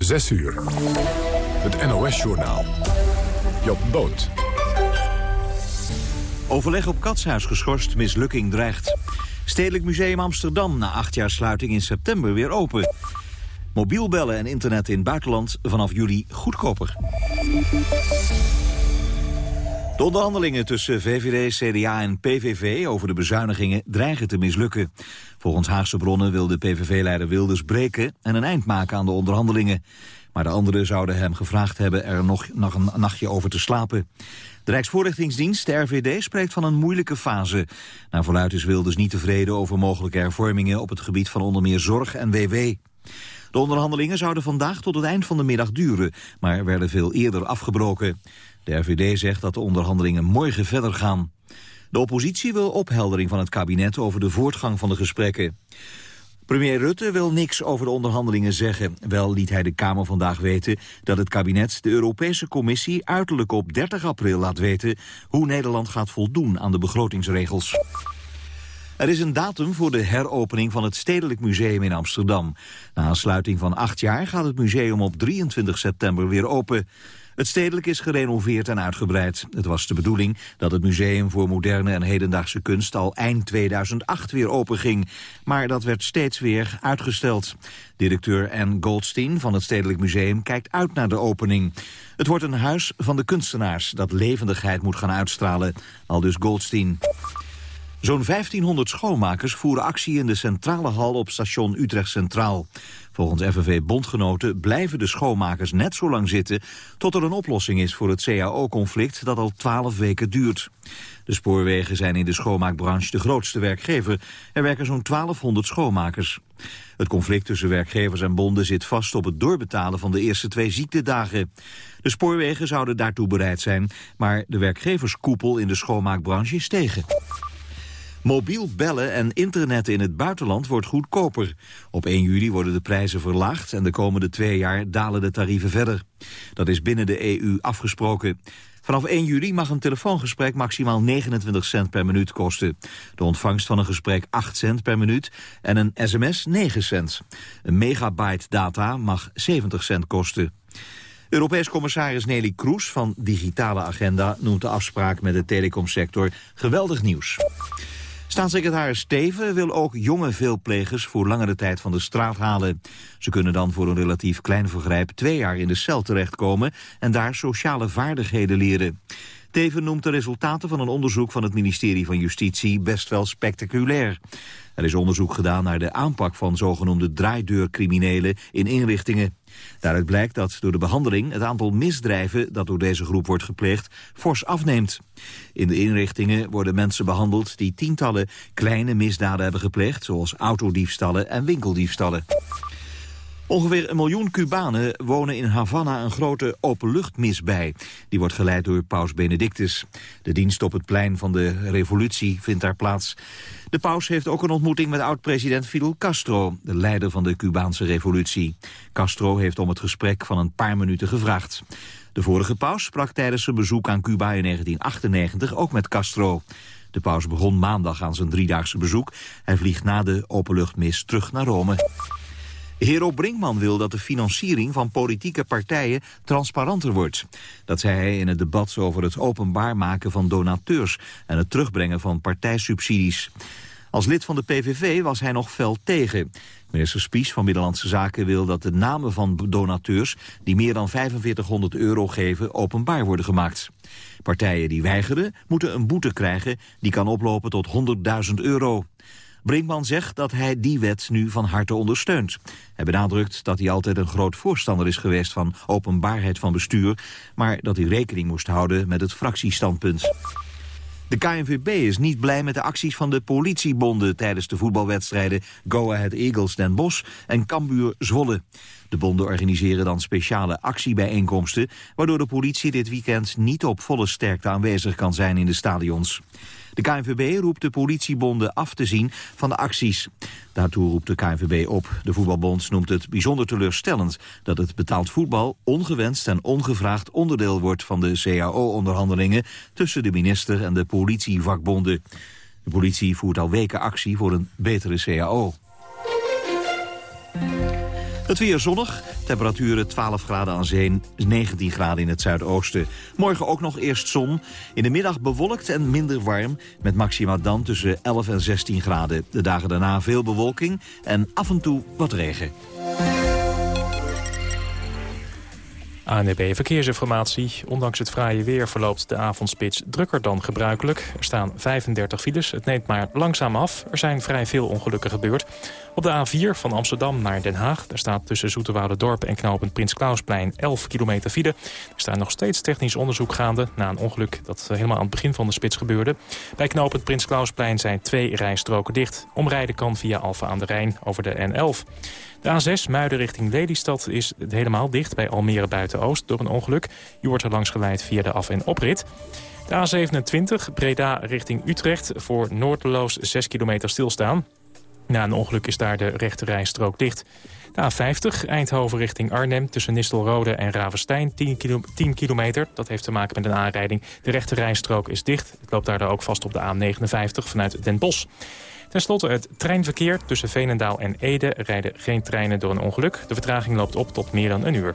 6 uur. Het NOS-journaal. Job Boot. Overleg op Katshuis geschorst, mislukking dreigt. Stedelijk Museum Amsterdam na acht jaar sluiting in september weer open. Mobiel bellen en internet in buitenland vanaf juli goedkoper. De onderhandelingen tussen VVD, CDA en PVV over de bezuinigingen dreigen te mislukken. Volgens Haagse bronnen wil de PVV-leider Wilders breken en een eind maken aan de onderhandelingen. Maar de anderen zouden hem gevraagd hebben er nog, nog een nachtje over te slapen. De Rijksvoorlichtingsdienst, de RVD, spreekt van een moeilijke fase. Naar verluidt is Wilders niet tevreden over mogelijke hervormingen op het gebied van onder meer zorg en WW. De onderhandelingen zouden vandaag tot het eind van de middag duren, maar werden veel eerder afgebroken. De RVD zegt dat de onderhandelingen morgen verder gaan. De oppositie wil opheldering van het kabinet over de voortgang van de gesprekken. Premier Rutte wil niks over de onderhandelingen zeggen. Wel liet hij de Kamer vandaag weten dat het kabinet de Europese Commissie uiterlijk op 30 april laat weten hoe Nederland gaat voldoen aan de begrotingsregels. Er is een datum voor de heropening van het Stedelijk Museum in Amsterdam. Na een sluiting van acht jaar gaat het museum op 23 september weer open. Het stedelijk is gerenoveerd en uitgebreid. Het was de bedoeling dat het Museum voor Moderne en Hedendaagse Kunst al eind 2008 weer openging. Maar dat werd steeds weer uitgesteld. Directeur Anne Goldstein van het Stedelijk Museum kijkt uit naar de opening. Het wordt een huis van de kunstenaars dat levendigheid moet gaan uitstralen, al dus Goldstein. Zo'n 1500 schoonmakers voeren actie in de centrale hal op station Utrecht Centraal. Volgens FNV-bondgenoten blijven de schoonmakers net zo lang zitten... tot er een oplossing is voor het CAO-conflict dat al 12 weken duurt. De spoorwegen zijn in de schoonmaakbranche de grootste werkgever. Er werken zo'n 1200 schoonmakers. Het conflict tussen werkgevers en bonden zit vast op het doorbetalen van de eerste twee ziektedagen. De spoorwegen zouden daartoe bereid zijn, maar de werkgeverskoepel in de schoonmaakbranche is tegen. Mobiel bellen en internet in het buitenland wordt goedkoper. Op 1 juli worden de prijzen verlaagd en de komende twee jaar dalen de tarieven verder. Dat is binnen de EU afgesproken. Vanaf 1 juli mag een telefoongesprek maximaal 29 cent per minuut kosten. De ontvangst van een gesprek 8 cent per minuut en een sms 9 cent. Een megabyte data mag 70 cent kosten. Europees commissaris Nelly Kroes van Digitale Agenda noemt de afspraak met de telecomsector geweldig nieuws. Staatssecretaris Steven wil ook jonge veelplegers voor langere tijd van de straat halen. Ze kunnen dan voor een relatief klein vergrijp twee jaar in de cel terechtkomen en daar sociale vaardigheden leren. Teven noemt de resultaten van een onderzoek van het ministerie van Justitie best wel spectaculair. Er is onderzoek gedaan naar de aanpak van zogenoemde draaideurcriminelen in inrichtingen. Daaruit blijkt dat door de behandeling het aantal misdrijven dat door deze groep wordt gepleegd fors afneemt. In de inrichtingen worden mensen behandeld die tientallen kleine misdaden hebben gepleegd, zoals autodiefstallen en winkeldiefstallen. Ongeveer een miljoen Cubanen wonen in Havana een grote openluchtmis bij. Die wordt geleid door paus Benedictus. De dienst op het plein van de revolutie vindt daar plaats. De paus heeft ook een ontmoeting met oud-president Fidel Castro... de leider van de Cubaanse revolutie. Castro heeft om het gesprek van een paar minuten gevraagd. De vorige paus sprak tijdens zijn bezoek aan Cuba in 1998 ook met Castro. De paus begon maandag aan zijn driedaagse bezoek. Hij vliegt na de openluchtmis terug naar Rome. Hero Brinkman wil dat de financiering van politieke partijen transparanter wordt. Dat zei hij in het debat over het openbaar maken van donateurs... en het terugbrengen van partijsubsidies. Als lid van de PVV was hij nog fel tegen. Minister Spies van Binnenlandse Zaken wil dat de namen van donateurs... die meer dan 4500 euro geven, openbaar worden gemaakt. Partijen die weigeren moeten een boete krijgen... die kan oplopen tot 100.000 euro. Brinkman zegt dat hij die wet nu van harte ondersteunt. Hij benadrukt dat hij altijd een groot voorstander is geweest van openbaarheid van bestuur, maar dat hij rekening moest houden met het fractiestandpunt. De KNVB is niet blij met de acties van de politiebonden tijdens de voetbalwedstrijden Go Ahead Eagles Den Bosch en Cambuur Zwolle. De bonden organiseren dan speciale actiebijeenkomsten, waardoor de politie dit weekend niet op volle sterkte aanwezig kan zijn in de stadions. De KNVB roept de politiebonden af te zien van de acties. Daartoe roept de KNVB op. De voetbalbond noemt het bijzonder teleurstellend dat het betaald voetbal ongewenst en ongevraagd onderdeel wordt van de CAO-onderhandelingen tussen de minister en de politievakbonden. De politie voert al weken actie voor een betere CAO. Het weer zonnig, temperaturen 12 graden aan zee, 19 graden in het zuidoosten. Morgen ook nog eerst zon, in de middag bewolkt en minder warm... met maxima dan tussen 11 en 16 graden. De dagen daarna veel bewolking en af en toe wat regen. ANB Verkeersinformatie. Ondanks het fraaie weer verloopt de avondspits drukker dan gebruikelijk. Er staan 35 files. Het neemt maar langzaam af. Er zijn vrij veel ongelukken gebeurd. Op de A4 van Amsterdam naar Den Haag. Daar staat tussen Dorp en knooppunt Prins Klausplein 11 kilometer file. Er staat nog steeds technisch onderzoek gaande... na een ongeluk dat helemaal aan het begin van de spits gebeurde. Bij knooppunt Prins Klausplein zijn twee rijstroken dicht. Omrijden kan via Alfa aan de Rijn over de N11. De A6 Muiden richting Lelystad is helemaal dicht bij Almere Door een ongeluk. Je wordt er langs geleid via de af- en oprit. De A27 Breda richting Utrecht voor Noordeloos 6 kilometer stilstaan. Na een ongeluk is daar de rechte rijstrook dicht. De A50 Eindhoven richting Arnhem tussen Nistelrode en Ravenstein 10, 10 kilometer. Dat heeft te maken met een aanrijding. De rechte rijstrook is dicht. Het loopt daar ook vast op de A59 vanuit Den Bosch. Ten slotte het treinverkeer tussen Veenendaal en Ede rijden geen treinen door een ongeluk. De vertraging loopt op tot meer dan een uur.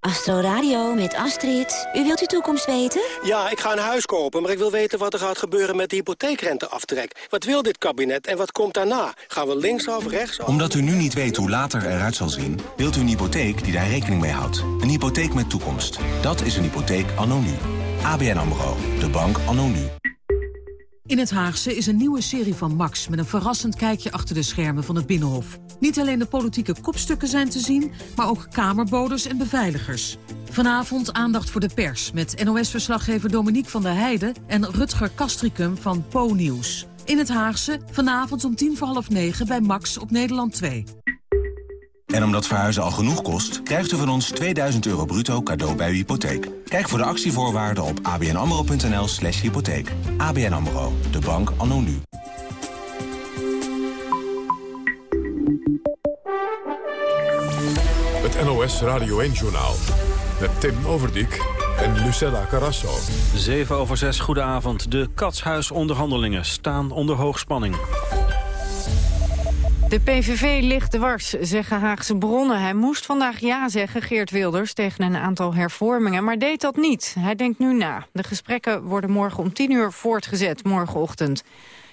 Astro Radio met Astrid. U wilt uw toekomst weten? Ja, ik ga een huis kopen, maar ik wil weten wat er gaat gebeuren met de hypotheekrenteaftrek. Wat wil dit kabinet en wat komt daarna? Gaan we links of rechts? Omdat u nu niet weet hoe later eruit zal zien... wilt u een hypotheek die daar rekening mee houdt. Een hypotheek met toekomst. Dat is een hypotheek anno nu. ABN AMRO. De bank anno nu. In het Haagse is een nieuwe serie van Max... met een verrassend kijkje achter de schermen van het Binnenhof. Niet alleen de politieke kopstukken zijn te zien... maar ook kamerboders en beveiligers. Vanavond aandacht voor de pers... met NOS-verslaggever Dominique van der Heijden... en Rutger Kastricum van Po Nieuws. In het Haagse, vanavond om tien voor half negen bij Max op Nederland 2. En omdat verhuizen al genoeg kost, krijgt u van ons 2000 euro bruto cadeau bij uw hypotheek. Kijk voor de actievoorwaarden op abnamro.nl slash hypotheek. ABN AMRO, de bank anno nu. Het NOS Radio 1-journaal met Tim Overdijk en Lucella Carrasso. 7 over 6, goedenavond. De katshuisonderhandelingen staan onder hoogspanning. De PVV ligt dwars, zeggen Haagse bronnen. Hij moest vandaag ja zeggen, Geert Wilders, tegen een aantal hervormingen, maar deed dat niet. Hij denkt nu na. De gesprekken worden morgen om 10 uur voortgezet, morgenochtend.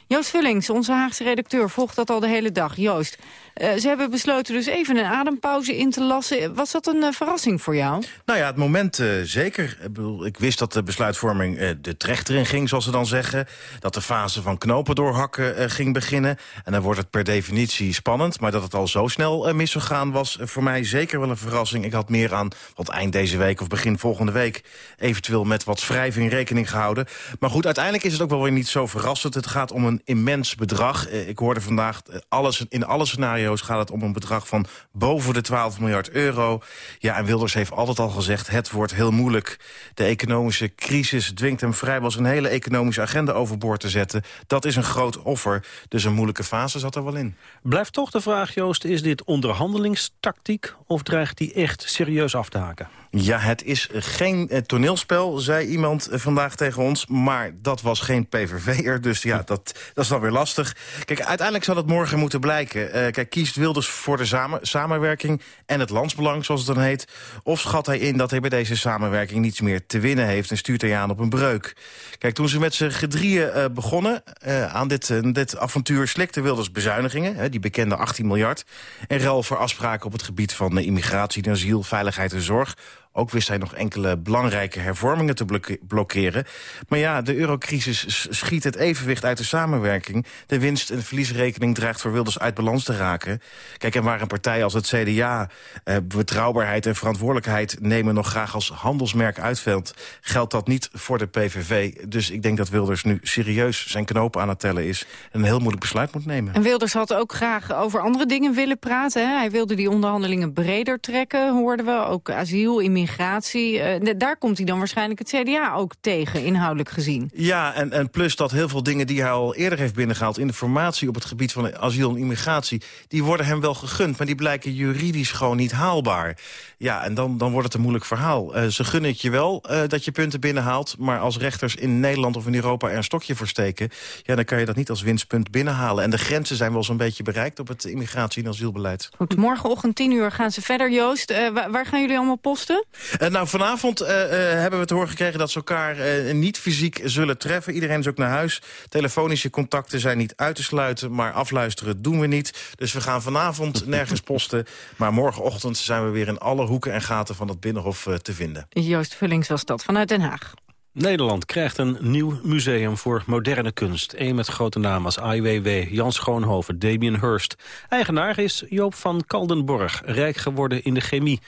Joost Vullings, onze Haagse redacteur, volgt dat al de hele dag. Joost, ze hebben besloten dus even een adempauze in te lassen. Was dat een uh, verrassing voor jou? Nou ja, het moment uh, zeker. Ik, wist dat de besluitvorming de trechter in ging, zoals ze dan zeggen. Dat de fase van knopen doorhakken ging beginnen. En dan wordt het per definitie spannend. Maar dat het al zo snel mis zou gaan, was voor mij zeker wel een verrassing. Ik had meer aan wat eind deze week of begin volgende week... eventueel met wat wrijving rekening gehouden. Maar goed, uiteindelijk is het ook wel weer niet zo verrassend. Het gaat om een immens bedrag. ik hoorde vandaag alles, in alle scenario's gaat het om een bedrag van boven de 12 miljard euro. Ja, en Wilders heeft altijd al gezegd, het wordt heel moeilijk. De economische crisis dwingt hem vrijwel zijn hele economische agenda overboord te zetten. Dat is een groot offer, dus een moeilijke fase zat er wel in. Blijft toch de vraag, Joost, is dit onderhandelingstactiek... of dreigt die echt serieus af te haken? Ja, het is geen eh, toneelspel, zei iemand eh, vandaag tegen ons. Maar dat was geen PVV'er, dus ja, dat, dat is dan weer lastig. Kijk, uiteindelijk zal het morgen moeten blijken. Uh, kijk, kiest Wilders voor de samen, samenwerking en het landsbelang, zoals het dan heet? Of schat hij in dat hij bij deze samenwerking niets meer te winnen heeft... en stuurt hij aan op een breuk? Kijk, toen ze met z'n gedrieën begonnen aan dit, dit avontuur... slikte Wilders bezuinigingen, die bekende 18 miljard... en ruil voor afspraken op het gebied van immigratie, asiel, veiligheid en zorg ook wist hij nog enkele belangrijke hervormingen te blokkeren. Maar ja, de eurocrisis schiet het evenwicht uit de samenwerking. De winst- en verliesrekening dreigt voor Wilders uit balans te raken. Kijk, en waar een partij als het CDA eh, betrouwbaarheid en verantwoordelijkheid nemen nog graag als handelsmerk uitveld, geldt dat niet voor de PVV. Dus ik denk dat Wilders nu serieus zijn knopen aan het tellen is en een heel moeilijk besluit moet nemen. En Wilders had ook graag over andere dingen willen praten. Hè? Hij wilde die onderhandelingen breder trekken, hoorden we. Ook asiel, immigratie immigratie. Uh, daar komt hij dan waarschijnlijk het CDA ook tegen, inhoudelijk gezien. Ja, en, en plus dat heel veel dingen die hij al eerder heeft binnengehaald... informatie op het gebied van asiel en immigratie... die worden hem wel gegund, maar die blijken juridisch gewoon niet haalbaar. Ja, en dan, dan wordt het een moeilijk verhaal. Uh, ze gunnen het je wel uh, dat je punten binnenhaalt... maar als rechters in Nederland of in Europa er een stokje voor steken... ja, dan kan je dat niet als winstpunt binnenhalen. En de grenzen zijn wel zo'n beetje bereikt op het immigratie- en asielbeleid. Goed, morgenochtend 10 uur gaan ze verder, Joost. Uh, waar, waar, gaan jullie allemaal posten? nou, vanavond hebben we te horen gekregen dat ze elkaar niet fysiek zullen treffen. Iedereen is ook naar huis. Telefonische contacten zijn niet uit te sluiten, maar afluisteren doen we niet. Dus we gaan vanavond nergens posten. Maar morgenochtend zijn we weer in alle hoeken en gaten van het Binnenhof te vinden. Joost Vullings was dat vanuit Den Haag. Nederland krijgt een nieuw museum voor moderne kunst. Een met grote namen als Ai Weiwei, Jan Schoonhoven, Damien Hirst. Eigenaar is Joop van Kaldenborg, rijk geworden in de chemie.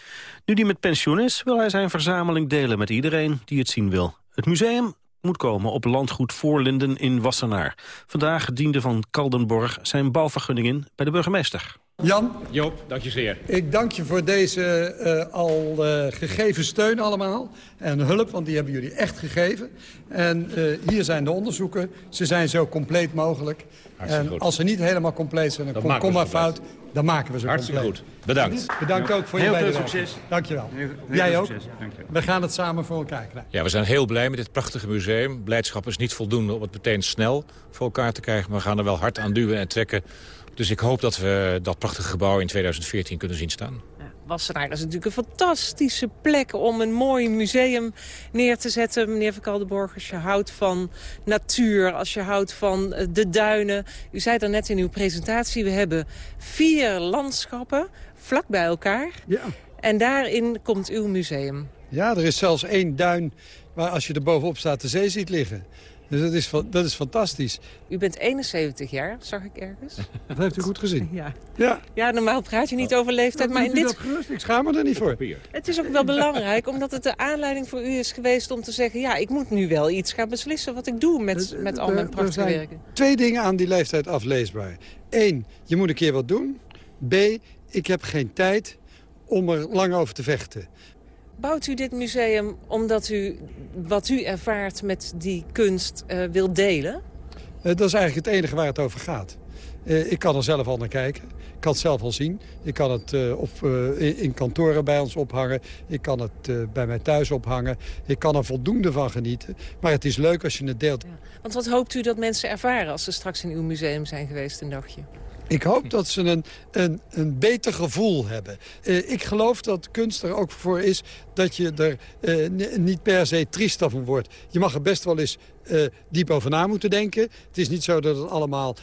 Nu die met pensioen is, wil hij zijn verzameling delen met iedereen die het zien wil. Het museum moet komen op landgoed Voorlinden in Wassenaar. Vandaag diende van Kaldenborg zijn bouwvergunning in bij de burgemeester. Jan. Joop, dank je zeer. Ik dank je voor deze uh, al uh, gegeven steun allemaal. En hulp, want die hebben jullie echt gegeven. En uh, hier zijn de onderzoeken. Ze zijn zo compleet mogelijk. Hartstikke en goed. als ze niet helemaal compleet zijn, dan komt komma fout. Dan maken we ze Hartstikke compleet. goed. Bedankt. Bedankt ook voor heel je veel bijdrage. succes. Dankjewel. Heel, Jij veel ook. succes. Dank je. We gaan het samen voor elkaar krijgen. Ja, we zijn heel blij met dit prachtige museum. Blijdschap is niet voldoende om het meteen snel voor elkaar te krijgen. Maar we gaan er wel hard aan duwen en trekken. Dus ik hoop dat we dat prachtige gebouw in 2014 kunnen zien staan. Wassenaar, dat is natuurlijk een fantastische plek om een mooi museum neer te zetten. Meneer Van Kaldenborg, als je houdt van natuur, als je houdt van eh, de duinen. U zei dan net in uw presentatie, we hebben vier landschappen vlak bij elkaar. Ja. En daarin komt uw museum. Ja, er is zelfs één duin waar als je er bovenop staat de zee ziet liggen. Dus dat is, dat is fantastisch. U bent 71 jaar, zag ik ergens. Dat heeft u goed gezien. Ja. Ja. Ja, normaal praat je niet over leeftijd, maar in dit... gerust? Ik schaam me er niet voor. Het is ook wel belangrijk, omdat het de aanleiding voor u is geweest om te zeggen... ja, ik moet nu wel iets gaan beslissen wat ik doe met, met al mijn Er prachtige zijn werken. twee dingen aan die leeftijd afleesbaar. Eén, je moet een keer wat doen. B, ik heb geen tijd om er lang over te vechten. Bouwt u dit museum omdat u wat u ervaart met die kunst uh, wil delen? Uh, dat is eigenlijk het enige waar het over gaat. Uh, ik kan er zelf al naar kijken. Ik kan het zelf al zien. Ik kan het op, in, in, kantoren bij ons ophangen. Ik kan het bij mij thuis ophangen. Ik kan er voldoende van genieten. Maar het is leuk als je het deelt. Ja. Want wat hoopt u dat mensen ervaren als ze straks in uw museum zijn geweest een dagje? Ik hoop dat ze een, een, een beter gevoel hebben. Uh, ik geloof dat kunst er ook voor is dat je er uh, niet per se triest van wordt. Je mag er best wel eens uh, diep over na moeten denken. Het is niet zo dat het allemaal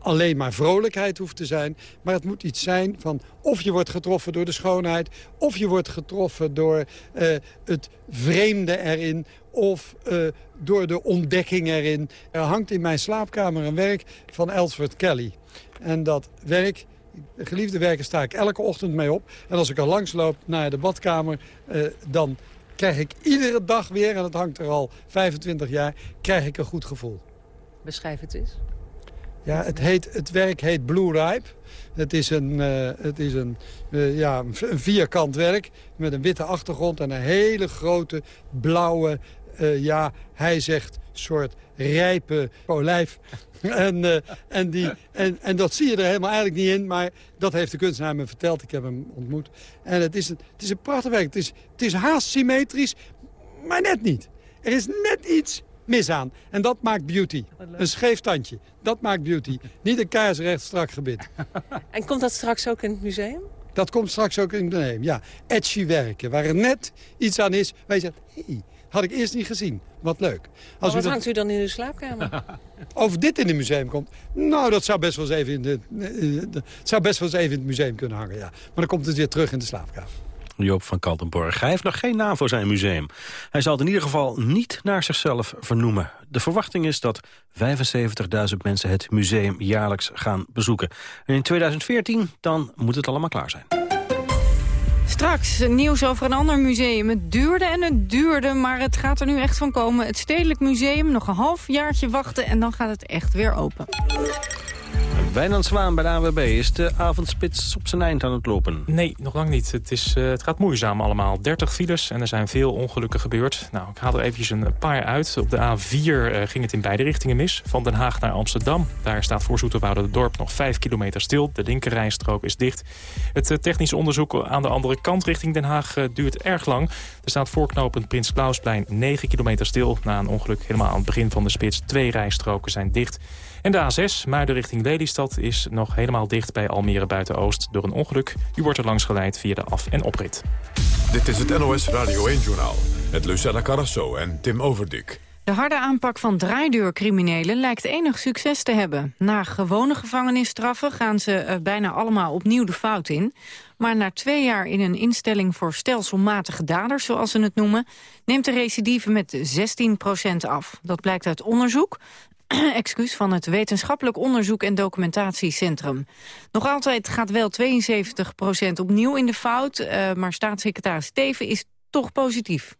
alleen maar vrolijkheid hoeft te zijn. Maar het moet iets zijn van of je wordt getroffen door de schoonheid... of je wordt getroffen door het vreemde erin of door de ontdekking erin. Er hangt in mijn slaapkamer een werk van Ellsworth Kelly. En dat werk, de geliefde werken, sta ik elke ochtend mee op. En als ik er langs loop naar de badkamer, uh, dan krijg ik iedere dag weer... en dat hangt er al 25 jaar, krijg ik een goed gevoel. Beschrijf het eens. Ja, het, heet, het werk heet Blue Ripe. Het is een, uh, het is een, uh, ja, een vierkant werk met een witte achtergrond... en een hele grote blauwe, uh, ja, hij zegt, soort rijpe olijf. en, uh, en, die, en, en dat zie je er helemaal eigenlijk niet in, maar dat heeft de kunstenaar me verteld. Ik heb hem ontmoet. En het is een, het is een prachtig werk. Het is, het is haast symmetrisch, maar net niet. Er is net iets mis aan. En dat maakt beauty. Een scheef tandje. Dat maakt beauty. Niet een kaarsrecht strak gebit. En komt dat straks ook in het museum? Dat komt straks ook in het museum, ja. Edgy werken, waar er net iets aan is. Waar je zegt, hey, had ik eerst niet gezien. Wat leuk. Als wat u hangt u dan in uw slaapkamer? Over dit in het museum komt? Nou, dat zou best wel eens even in, de, de, zou best wel eens even in het museum kunnen hangen, ja. Maar dan komt het weer terug in de slaapkamer. Joop van Kaltenborg. Hij heeft nog geen naam voor zijn museum. Hij zal het in ieder geval niet naar zichzelf vernoemen. De verwachting is dat 75.000 mensen het museum jaarlijks gaan bezoeken. En in 2014 dan moet het allemaal klaar zijn. Straks nieuws over een ander museum. Het duurde en het duurde, maar het gaat er nu echt van komen. Het Stedelijk Museum, nog een half jaartje wachten en dan gaat het echt weer open. Wijnand Zwaan bij de AWB. Is de avondspits op zijn eind aan het lopen? Nee, nog lang niet. Het, is, uh, het gaat moeizaam allemaal. 30 files en er zijn veel ongelukken gebeurd. Nou, ik haal er eventjes een paar uit. Op de A4 uh, ging het in beide richtingen mis. Van Den Haag naar Amsterdam. Daar staat voor Zoeterwoude dorp nog 5 kilometer stil. De linkerrijstrook is dicht. Het uh, technisch onderzoek aan de andere kant richting Den Haag duurt erg lang. Er staat voorknopend Prins Klausplein 9 kilometer stil. Na een ongeluk helemaal aan het begin van de spits. Twee rijstroken zijn dicht. En de A6, Muiden richting Lelystad, is nog helemaal dicht bij Almere Buiten-Oost door een ongeluk. U wordt er langs geleid via de af- en oprit. Dit is het NOS Radio 1-journaal met Lucella Carrasso en Tim Overdik. De harde aanpak van draaideurcriminelen lijkt enig succes te hebben. Na gewone gevangenisstraffen gaan ze uh, bijna allemaal opnieuw de fout in. Maar na twee jaar in een instelling voor stelselmatige daders, zoals ze het noemen... neemt de recidive met 16% af. Dat blijkt uit onderzoek excuus, van het Wetenschappelijk Onderzoek en Documentatiecentrum. Nog altijd gaat wel 72% opnieuw in de fout, uh, maar staatssecretaris Steven is toch positief.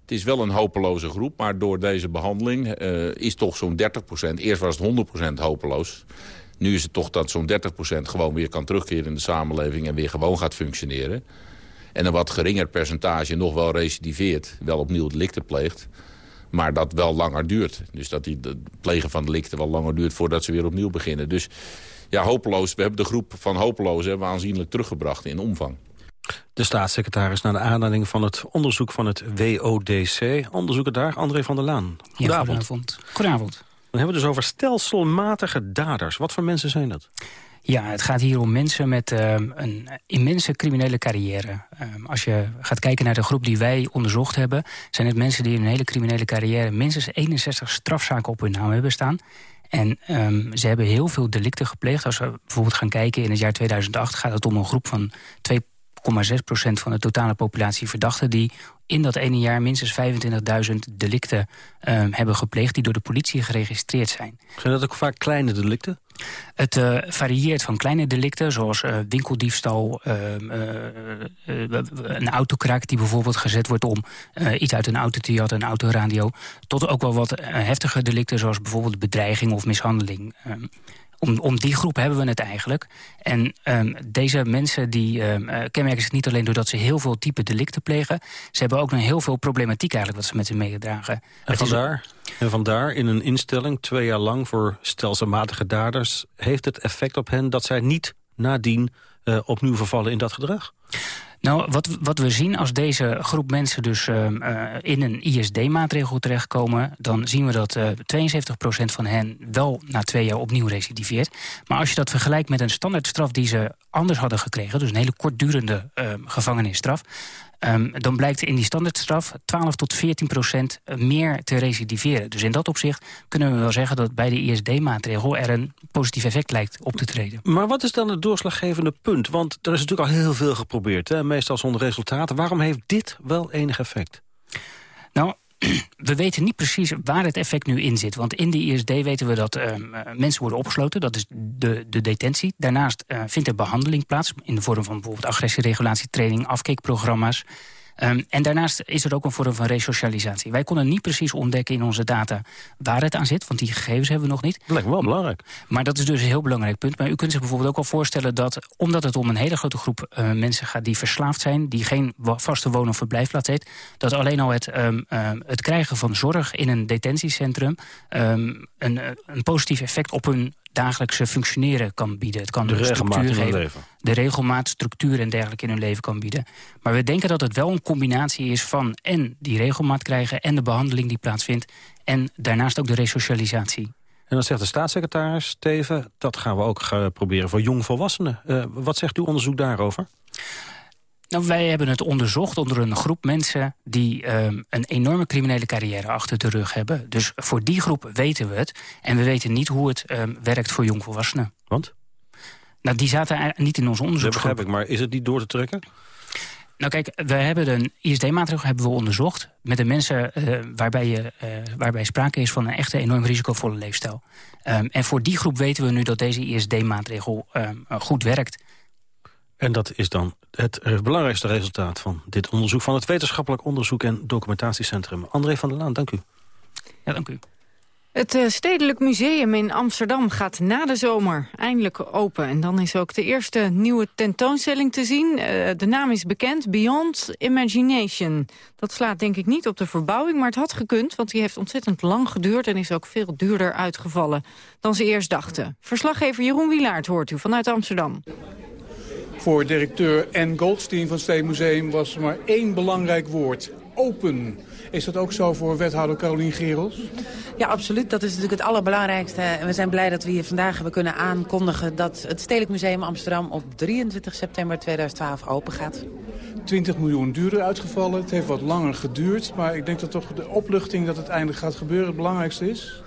Het is wel een hopeloze groep, maar door deze behandeling uh, is toch zo'n 30% Eerst was het 100% hopeloos. Nu is het toch dat zo'n 30% gewoon weer kan terugkeren in de samenleving... en weer gewoon gaat functioneren. En een wat geringer percentage nog wel recidiveert, wel opnieuw delicten pleegt... Maar dat wel langer duurt. Dus dat die, het plegen van delicten wel langer duurt voordat ze weer opnieuw beginnen. Dus ja, hopeloos. We hebben de groep van hopelozen hebben we aanzienlijk teruggebracht in omvang. De staatssecretaris naar de aanleiding van het onderzoek van het WODC. Onderzoeker daar, André van der Laan. Goedenavond. Ja, goedenavond. goedenavond. Dan hebben we dus over stelselmatige daders. Wat voor mensen zijn dat? Ja, het gaat hier om mensen met uh, een immense criminele carrière. Uh, als je gaat kijken naar de groep die wij onderzocht hebben... zijn het mensen die een hele criminele carrière... minstens 61 strafzaken op hun naam hebben staan. En um, ze hebben heel veel delicten gepleegd. Als we bijvoorbeeld gaan kijken in het jaar 2008... gaat het om een groep van 2,6 van de totale populatie verdachten... die in dat ene jaar minstens 25.000 delicten uh, hebben gepleegd... die door de politie geregistreerd zijn. Zijn dat ook vaak kleine delicten? Het uh, varieert van kleine delicten, zoals uh, winkeldiefstal... Uh, een autokraak die bijvoorbeeld gezet wordt om iets uit een auto te jatten... een autoradio, tot ook wel wat heftige delicten... zoals bijvoorbeeld bedreiging of mishandeling. Ehm, om, om die groep hebben we het eigenlijk. En um, deze mensen die um, uh, kenmerken zich niet alleen doordat ze heel veel type delicten plegen. Ze hebben ook nog heel veel problematiek eigenlijk wat ze met zich meedragen. En vandaar, en vandaar in een instelling twee jaar lang voor stelselmatige daders... heeft het effect op hen dat zij niet nadien uh, opnieuw vervallen in dat gedrag? Nou, wat, wat we zien als deze groep mensen dus uh, in een ISD-maatregel terechtkomen... dan zien we dat uh, 72% van hen wel na twee jaar opnieuw recidiveert. Maar als je dat vergelijkt met een standaardstraf die ze anders hadden gekregen... dus een hele kortdurende uh, gevangenisstraf... Um, dan blijkt in die standaardstraf 12 tot 14 procent meer te recidiveren. Dus in dat opzicht kunnen we wel zeggen dat bij de ISD-maatregel... er een positief effect lijkt op te treden. Maar wat is dan het doorslaggevende punt? Want er is natuurlijk al heel veel geprobeerd, hè? meestal zonder resultaten. Waarom heeft dit wel enig effect? Nou, we weten niet precies waar het effect nu in zit. Want in de ISD weten we dat uh, mensen worden opgesloten. Dat is de, de detentie. Daarnaast uh, vindt er behandeling plaats. In de vorm van bijvoorbeeld agressieregulatietraining, afkeekprogramma's. Um, en daarnaast is er ook een vorm van resocialisatie. Wij konden niet precies ontdekken in onze data waar het aan zit, want die gegevens hebben we nog niet. Dat lijkt me wel belangrijk. Maar dat is dus een heel belangrijk punt. Maar u kunt zich bijvoorbeeld ook wel voorstellen dat, omdat het om een hele grote groep uh, mensen gaat die verslaafd zijn, die geen vaste woon- of verblijfplaats heeft, dat alleen al het, um, uh, het krijgen van zorg in een detentiecentrum um, een, een positief effect op hun dagelijkse functioneren kan bieden. Het kan de regelmaat leven. De regelmaat, structuur en dergelijke in hun leven kan bieden. Maar we denken dat het wel een combinatie is van... en die regelmaat krijgen en de behandeling die plaatsvindt... en daarnaast ook de resocialisatie. En dan zegt de staatssecretaris Steven... dat gaan we ook gaan proberen voor jongvolwassenen. Uh, wat zegt uw onderzoek daarover? Nou, wij hebben het onderzocht onder een groep mensen... die um, een enorme criminele carrière achter de rug hebben. Dus voor die groep weten we het. En we weten niet hoe het um, werkt voor jongvolwassenen. Want? Nou, die zaten niet in ons onderzoek. Dat begrijp ik, maar is het niet door te trekken? Nou kijk, we hebben een ISD-maatregel hebben we onderzocht... met de mensen uh, waarbij, je, uh, waarbij sprake is van een echte enorm risicovolle leefstijl. Um, en voor die groep weten we nu dat deze ISD-maatregel um, goed werkt. En dat is dan het belangrijkste resultaat van dit onderzoek... van het Wetenschappelijk Onderzoek en Documentatiecentrum. André van der Laan, dank u. Ja, dank u. Het eh, Stedelijk Museum in Amsterdam gaat na de zomer eindelijk open. En dan is ook de eerste nieuwe tentoonstelling te zien. Uh, de naam is bekend, Beyond Imagination. Dat slaat denk ik niet op de verbouwing, maar het had gekund... want die heeft ontzettend lang geduurd en is ook veel duurder uitgevallen... dan ze eerst dachten. Verslaggever Jeroen Wilaert hoort u vanuit Amsterdam. Voor directeur Anne Goldstein van het Stedelijk Museum was maar één belangrijk woord. Open. Is dat ook zo voor wethouder Carolien Gerels? Ja, absoluut. Dat is natuurlijk het allerbelangrijkste. En we zijn blij dat we hier vandaag hebben kunnen aankondigen... dat het Stedelijk Museum Amsterdam op 23 september 2012 open gaat. 20 miljoen duurder uitgevallen. Het heeft wat langer geduurd. Maar ik denk dat toch de opluchting dat het eindelijk gaat gebeuren het belangrijkste is.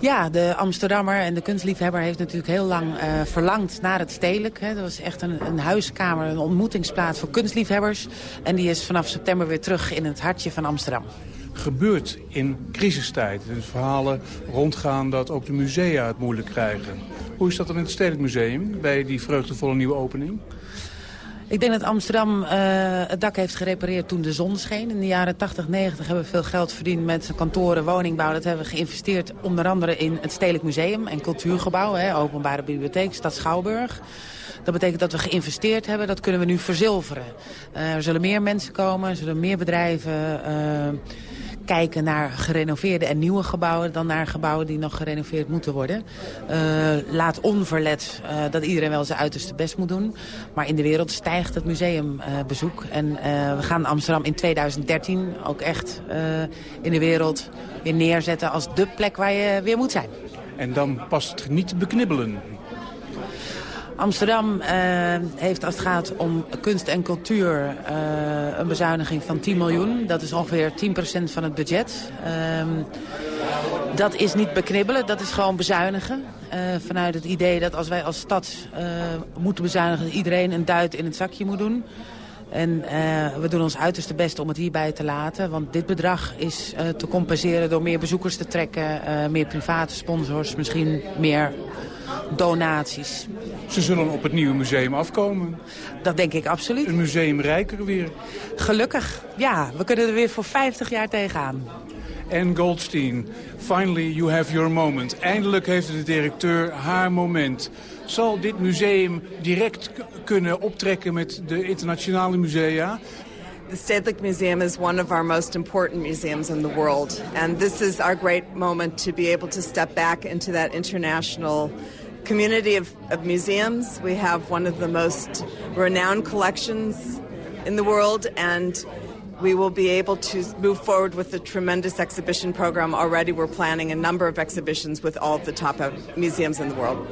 Ja, de Amsterdammer en de kunstliefhebber heeft natuurlijk heel lang uh, verlangd naar het stedelijk. Hè. Dat was echt een, een, huiskamer, een ontmoetingsplaats voor kunstliefhebbers. En die is vanaf september weer terug in het hartje van Amsterdam. Gebeurt in crisistijd. Dus verhalen rondgaan dat ook de musea het moeilijk krijgen. Hoe is dat dan in het Stedelijk Museum bij die vreugdevolle nieuwe opening? Ik denk dat Amsterdam uh, het dak heeft gerepareerd toen de zon scheen. In de jaren 80, 90 hebben we veel geld verdiend met kantoren, woningbouw. Dat hebben we geïnvesteerd onder andere in het Stedelijk Museum en cultuurgebouw. Openbare bibliotheek, Stad Schouwburg. Dat betekent dat we geïnvesteerd hebben. Dat kunnen we nu verzilveren. Uh, er zullen meer mensen komen, er zullen meer bedrijven... Uh, kijken naar gerenoveerde en nieuwe gebouwen... dan naar gebouwen die nog gerenoveerd moeten worden. Uh, laat onverlet uh, dat iedereen wel zijn uiterste best moet doen. Maar in de wereld stijgt het museumbezoek. Uh, en we gaan Amsterdam in 2013 ook echt in de wereld weer neerzetten... als de plek waar je weer moet zijn. En dan past het niet beknibbelen. Amsterdam uh, heeft als het gaat om kunst en cultuur uh, een bezuiniging van 10 miljoen. Dat is ongeveer 10% van het budget. Uh, dat is niet beknibbelen, dat is gewoon bezuinigen. Uh, vanuit het idee dat als wij als stad moeten bezuinigen... iedereen een duit in het zakje moet doen. En we doen ons uiterste best om het hierbij te laten. Want dit bedrag is te compenseren door meer bezoekers te trekken... meer private sponsors, misschien meer donaties. Ze zullen op het nieuwe museum afkomen. Dat denk ik absoluut. Een museum rijker weer. Gelukkig, ja. We kunnen er weer voor 50 jaar tegenaan. En Goldstein, finally you have your moment. Eindelijk heeft de directeur haar moment. Zal dit museum direct kunnen optrekken met de internationale musea? The Stedelijk Museum is one of our most important museums in the world. And this is our great moment to be able to step back into that international community of, of museums. We have one of the most renowned collections in the world, and we will be able to move forward with a tremendous exhibition program. Already we're planning a number of exhibitions with all of the top museums in the world.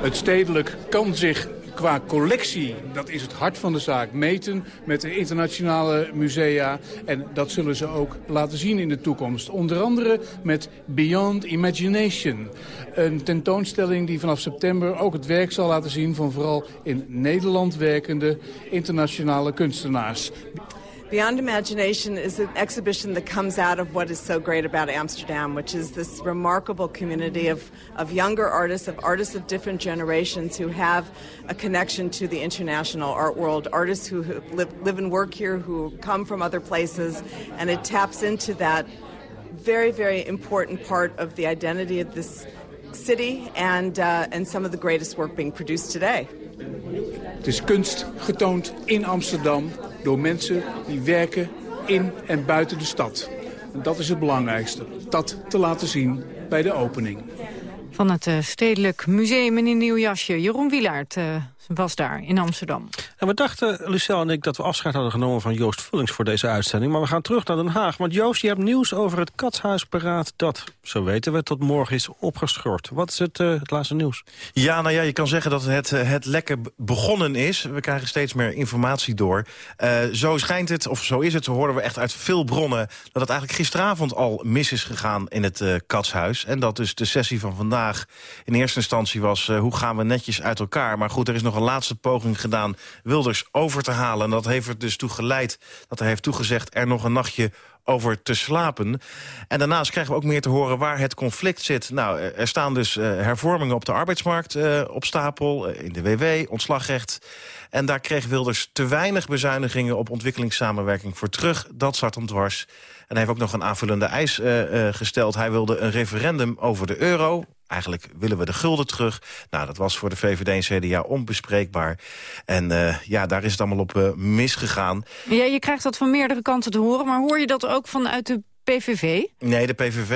Het stedelijk kan zich qua collectie, dat is het hart van de zaak, meten met de internationale musea. En dat zullen ze ook laten zien in de toekomst. Onder andere met Beyond Imagination. Een tentoonstelling die vanaf september ook het werk zal laten zien... van vooral in Nederland werkende internationale kunstenaars. Beyond Imagination is an exhibition that comes out of what is so great about Amsterdam, which is this remarkable community of, of younger artists, of artists of different generations who have a connection to the international art world, artists who live, live and work here, who come from other places, and it taps into that very, very important part of the identity of this city and, uh, and some of the greatest work being produced today. Het is kunst getoond in Amsterdam door mensen die werken in en buiten de stad. En dat is het belangrijkste, dat te laten zien bij de opening. Van het uh, Stedelijk Museum in een nieuw jasje. Jeroen Wielaert uh, was daar in Amsterdam. En we dachten, Lucel en ik, dat we afscheid hadden genomen van Joost Vullings voor deze uitzending. Maar we gaan terug naar Den Haag. Want Joost, je hebt nieuws over het Katshuisberaad dat, zo weten we, tot morgen is opgeschort. Wat is het, uh, het laatste nieuws? Ja, nou ja, je kan zeggen dat het, het lekker begonnen is. We krijgen steeds meer informatie door. Uh, zo schijnt het, of zo is het, zo horen we echt uit veel bronnen... dat het eigenlijk gisteravond al mis is gegaan in het uh, Katshuis. En dat dus de sessie van vandaag in eerste instantie was... hoe gaan we netjes uit elkaar. Maar goed, er is nog laatste poging gedaan Wilders over te halen. En dat heeft er dus toe geleid dat hij heeft toegezegd er nog een nachtje over te slapen. En daarnaast krijgen we ook meer te horen waar het conflict zit. Nou, er staan dus hervormingen op de arbeidsmarkt op stapel, in de WW, ontslagrecht. En daar kreeg Wilders te weinig bezuinigingen op ontwikkelingssamenwerking voor terug. Dat zat hem dwars. En hij heeft ook nog een aanvullende eis gesteld. Hij wilde een referendum over de euro. Eigenlijk willen we de gulden terug. Nou, dat was voor de VVD en CDA onbespreekbaar. En uh, ja, daar is het allemaal op misgegaan. Ja, je krijgt dat van meerdere kanten te horen. Maar hoor je dat ook vanuit de PVV? Nee, de PVV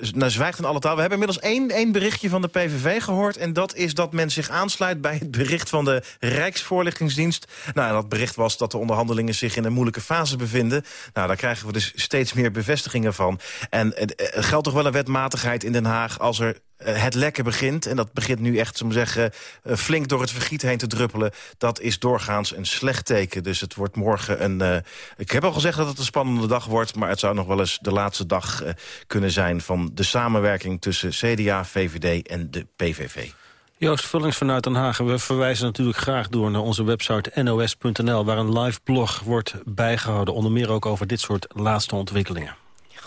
uh, nou, zwijgt in alle taal. We hebben inmiddels één, één berichtje van de PVV gehoord... en dat is dat men zich aansluit bij het bericht van de Rijksvoorlichtingsdienst. Nou, dat bericht was dat de onderhandelingen zich in een moeilijke fase bevinden. Nou, daar krijgen we dus steeds meer bevestigingen van. En er geldt toch wel een wetmatigheid in Den Haag... als er eh, het lekken begint... en dat begint nu echt, zo zeggen, eh, flink door het vergiet heen te druppelen... dat is doorgaans een slecht teken. Dus het wordt morgen een... Uh, ik heb al gezegd dat het een spannende dag wordt... maar het zou nog wel eens de laatste dag kunnen zijn... van de samenwerking tussen CDA, VVD en de PVV. Joost Vullings vanuit Den Haag. We verwijzen natuurlijk graag door naar onze website nos.nl... waar een live blog wordt bijgehouden. Onder meer ook over dit soort laatste ontwikkelingen.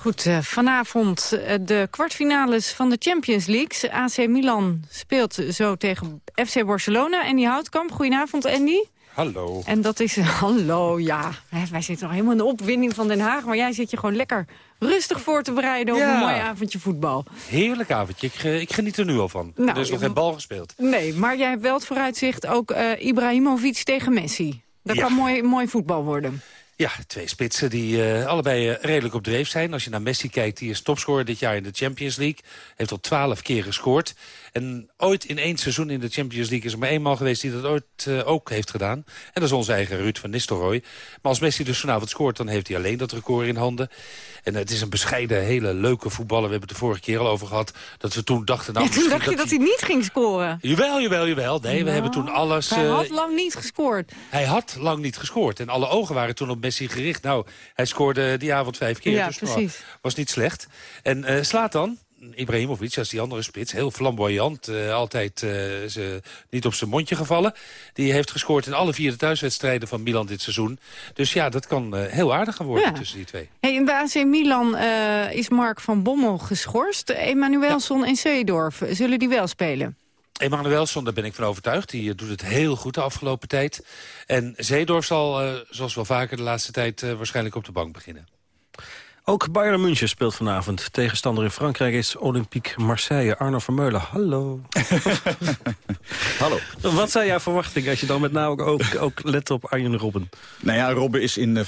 Goed, uh, vanavond uh, de kwartfinales van de Champions League. AC Milan speelt zo tegen FC Barcelona. Andy Houtkamp, goedenavond Andy. Hallo. En dat is, hallo, ja. Wij zitten nog helemaal in de opwinding van Den Haag... maar jij zit je gewoon lekker rustig voor te bereiden... ja. op een mooi avondje voetbal. Heerlijk avondje. Ik, ik geniet er nu al van. Nou, er is nog geen bal gespeeld. Nee, maar jij hebt wel het vooruitzicht ook uh, Ibrahimovic tegen Messi. Dat ja. kan mooi, mooi voetbal worden. Ja, twee spitsen die uh, allebei uh, redelijk op dreef zijn. Als je naar Messi kijkt, die is topscorer dit jaar in de Champions League. Heeft al twaalf keer gescoord. En ooit in één seizoen in de Champions League is er maar eenmaal geweest die dat ooit uh, ook heeft gedaan. En dat is onze eigen Ruud van Nistelrooy. Maar als Messi dus vanavond scoort, dan heeft hij alleen dat record in handen. En het is een bescheiden, hele leuke voetballer. We hebben het de vorige keer al over gehad. Dat we toen dachten... Nou, ja, toen dacht je dat, hij... hij niet ging scoren. Jawel, jawel, jawel. Nee, we hebben toen alles... Hij had lang niet gescoord. Hij had lang niet gescoord. En alle ogen waren toen op Messi gericht. Nou, hij scoorde die avond vijf keer. Ja, dus precies. was niet slecht. En uh, slaat dan, Ibrahimovic, als die andere spits. Heel flamboyant, uh, altijd uh, ze, niet op zijn mondje gevallen. Die heeft gescoord in alle vier de thuiswedstrijden van Milan dit seizoen. Dus ja, dat kan uh, heel aardig gaan worden ja. tussen die twee. Hey, in de AC Milan is Mark van Bommel geschorst. Emanuelson ja. en Seedorf, zullen die wel spelen? Emanuelson, daar ben ik van overtuigd. Die doet het heel goed de afgelopen tijd. En Zeedorf zal, uh, zoals wel vaker de laatste tijd... Uh, waarschijnlijk op de bank beginnen. Ook Bayern München speelt vanavond. Tegenstander in Frankrijk is Olympique Marseille. Arno Vermeulen, hallo. hallo. Wat zijn jouw verwachtingen als je dan met name ook, ook let op Arjen Robben? Nou ja, Robben is in uh,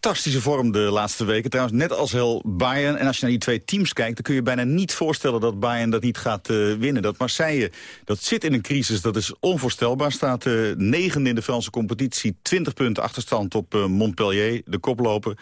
fantastische vorm de laatste weken. Trouwens, net als heel Bayern. En als je naar die twee teams kijkt, dan kun je bijna niet voorstellen dat Bayern dat niet gaat uh, winnen. Dat Marseille, dat zit in een crisis, dat is onvoorstelbaar. Staat uh, negende in de Franse competitie, 20 punten achterstand op uh, Montpellier, de koploper.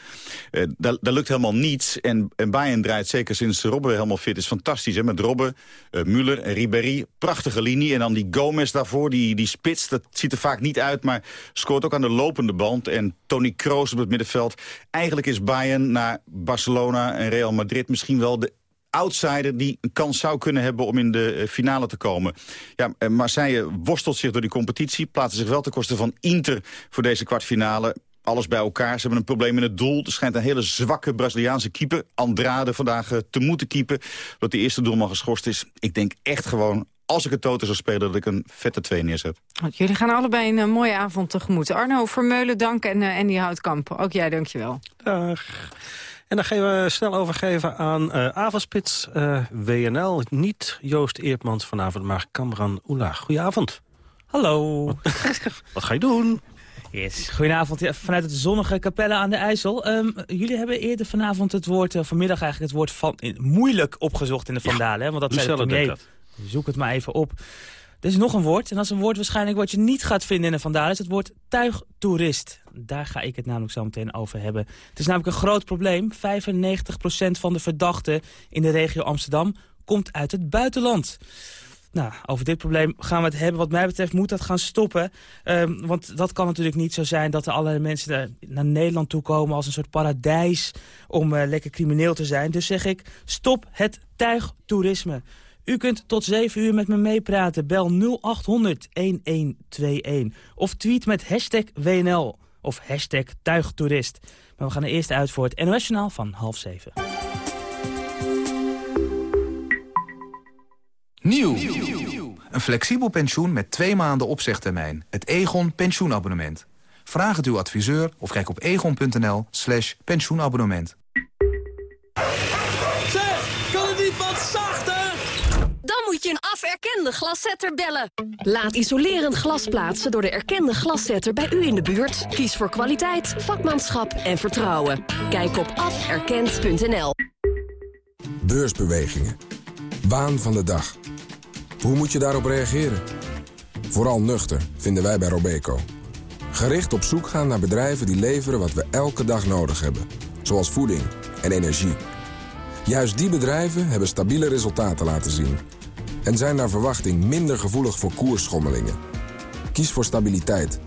Daar, daar, lukt helemaal niets. En, en Bayern draait zeker sinds Robben helemaal fit is fantastisch. Hè? Met Robben, Müller en Ribéry, prachtige linie. En dan die Gomez daarvoor, die, die spits, dat ziet er vaak niet uit, maar scoort ook aan de lopende band. En Tony Kroos op het middenveld. Eigenlijk is Bayern naar Barcelona en Real Madrid misschien wel de outsider die een kans zou kunnen hebben om in de finale te komen. Ja, Marseille worstelt zich door die competitie, plaatst zich wel ten koste van Inter voor deze kwartfinale. Alles bij elkaar. Ze hebben een probleem in het doel. Er schijnt een hele zwakke Braziliaanse keeper, Andrade, vandaag te moeten keeper. Dat de eerste doelman geschorst is. Ik denk echt gewoon, als ik het toten zou spelen, dat ik een vette twee neerzet. Want jullie gaan allebei een uh, mooie avond tegemoet. Arno Vermeulen, dank en uh, Andy Houtkamp. Ook jij, dankjewel. Dag. En dan gaan we snel overgeven aan uh, Avondspits WNL. Niet Joost Eertmans vanavond, maar Kamran Oela. Goedenavond. Hallo. Wat, wat ga je doen? Yes. Goedenavond ja, vanuit het zonnige Capelle aan de IJssel. Um, jullie hebben eerder vanavond het woord, uh, vanmiddag eigenlijk het woord van moeilijk opgezocht in de Vandalen. Ja, hè? Want dat zei de premier. Zoek het maar even op. Er is nog een woord, en dat is een woord waarschijnlijk wat je niet gaat vinden in de Vandalen. is het woord tuigtoerist. Daar ga ik het namelijk zo meteen over hebben. Het is namelijk een groot probleem. 95% van de verdachten in de regio Amsterdam komt uit het buitenland. Nou, over dit probleem gaan we het hebben. Wat mij betreft moet dat gaan stoppen. Um, want dat kan natuurlijk niet zo zijn dat er allerlei mensen naar Nederland toe komen... als een soort paradijs om uh, lekker crimineel te zijn. Dus zeg ik, stop het tuigtoerisme. U kunt tot 7 uur met me meepraten. Bel 0800 1121. Of tweet met hashtag WNL of hashtag tuigtoerist. Maar we gaan er eerst uit voor het NOS van half zeven. Nieuw. Een flexibel pensioen met twee maanden opzegtermijn. Het Egon pensioenabonnement. Vraag het uw adviseur of kijk op egon.nl slash pensioenabonnement. Moet je een aferkende glaszetter bellen. Laat isolerend glas plaatsen door de erkende glaszetter bij u in de buurt. Kies voor kwaliteit, vakmanschap en vertrouwen. Kijk op aferkend.nl. Beursbewegingen. Waan van de dag. Hoe moet je daarop reageren? Vooral nuchter, vinden wij bij Robeco. Gericht op zoek gaan naar bedrijven die leveren wat we elke dag nodig hebben. Zoals voeding en energie. Juist die bedrijven hebben stabiele resultaten laten zien. En zijn naar verwachting minder gevoelig voor koersschommelingen. Kies voor stabiliteit.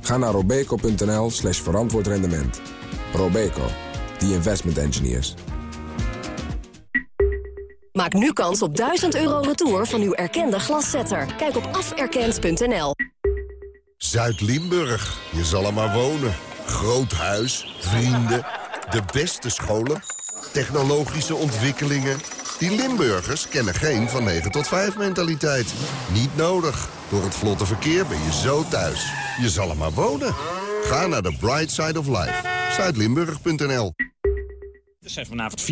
Ga naar robeco.nl slash verantwoord rendement. Robeco, the investment engineers. Maak nu kans op 1000 euro retour van uw erkende glaszetter. Kijk op aferkend.nl. Zuid-Limburg, je zal er maar wonen. Groot huis, vrienden, de beste scholen, technologische ontwikkelingen. Die Limburgers kennen geen van 9 tot 5 mentaliteit. Niet nodig. Door het vlotte verkeer ben je zo thuis. Je zal er maar wonen. Ga naar de Bright Side of Life. Zuidlimburg.nl Het zijn vanavond 4-4-2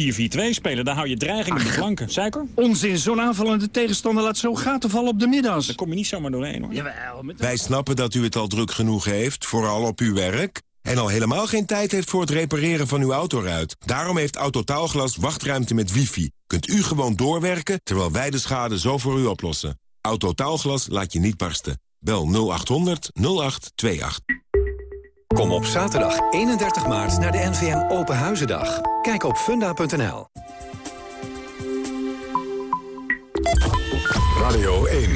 spelen, daar hou je dreiging in de flanken. Suiker? Onzin, zo'n aanvallende tegenstander laat zo gaten vallen op de middags. Daar kom je niet zomaar doorheen hoor. Jawel, met... Wij snappen dat u het al druk genoeg heeft, vooral op uw werk... en al helemaal geen tijd heeft voor het repareren van uw autoruit. Daarom heeft Autotaalglas wachtruimte met wifi. Kunt u gewoon doorwerken, terwijl wij de schade zo voor u oplossen. Autotaalglas laat je niet barsten. Bel 0800 0828. Kom op zaterdag 31 maart naar de NVM Open Huizendag. Kijk op funda.nl. Radio 1,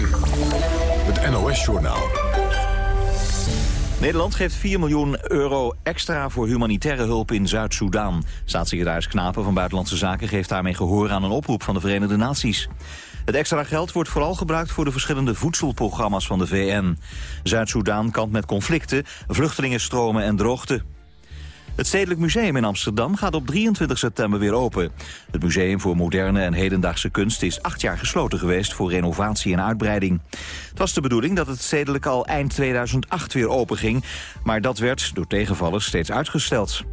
het NOS-journaal. Nederland geeft 4 miljoen euro extra voor humanitaire hulp in Zuid-Soedan. Staatssecretaris Knapen van Buitenlandse Zaken geeft daarmee gehoor aan een oproep van de Verenigde Naties. Het extra geld wordt vooral gebruikt voor de verschillende voedselprogramma's van de VN. Zuid-Soedan kampt met conflicten, vluchtelingenstromen en droogte. Het Stedelijk Museum in Amsterdam gaat op 23 september weer open. Het Museum voor Moderne en Hedendaagse Kunst is acht jaar gesloten geweest voor renovatie en uitbreiding. Het was de bedoeling dat het Stedelijk al eind 2008 weer open ging, maar dat werd door tegenvallers steeds uitgesteld.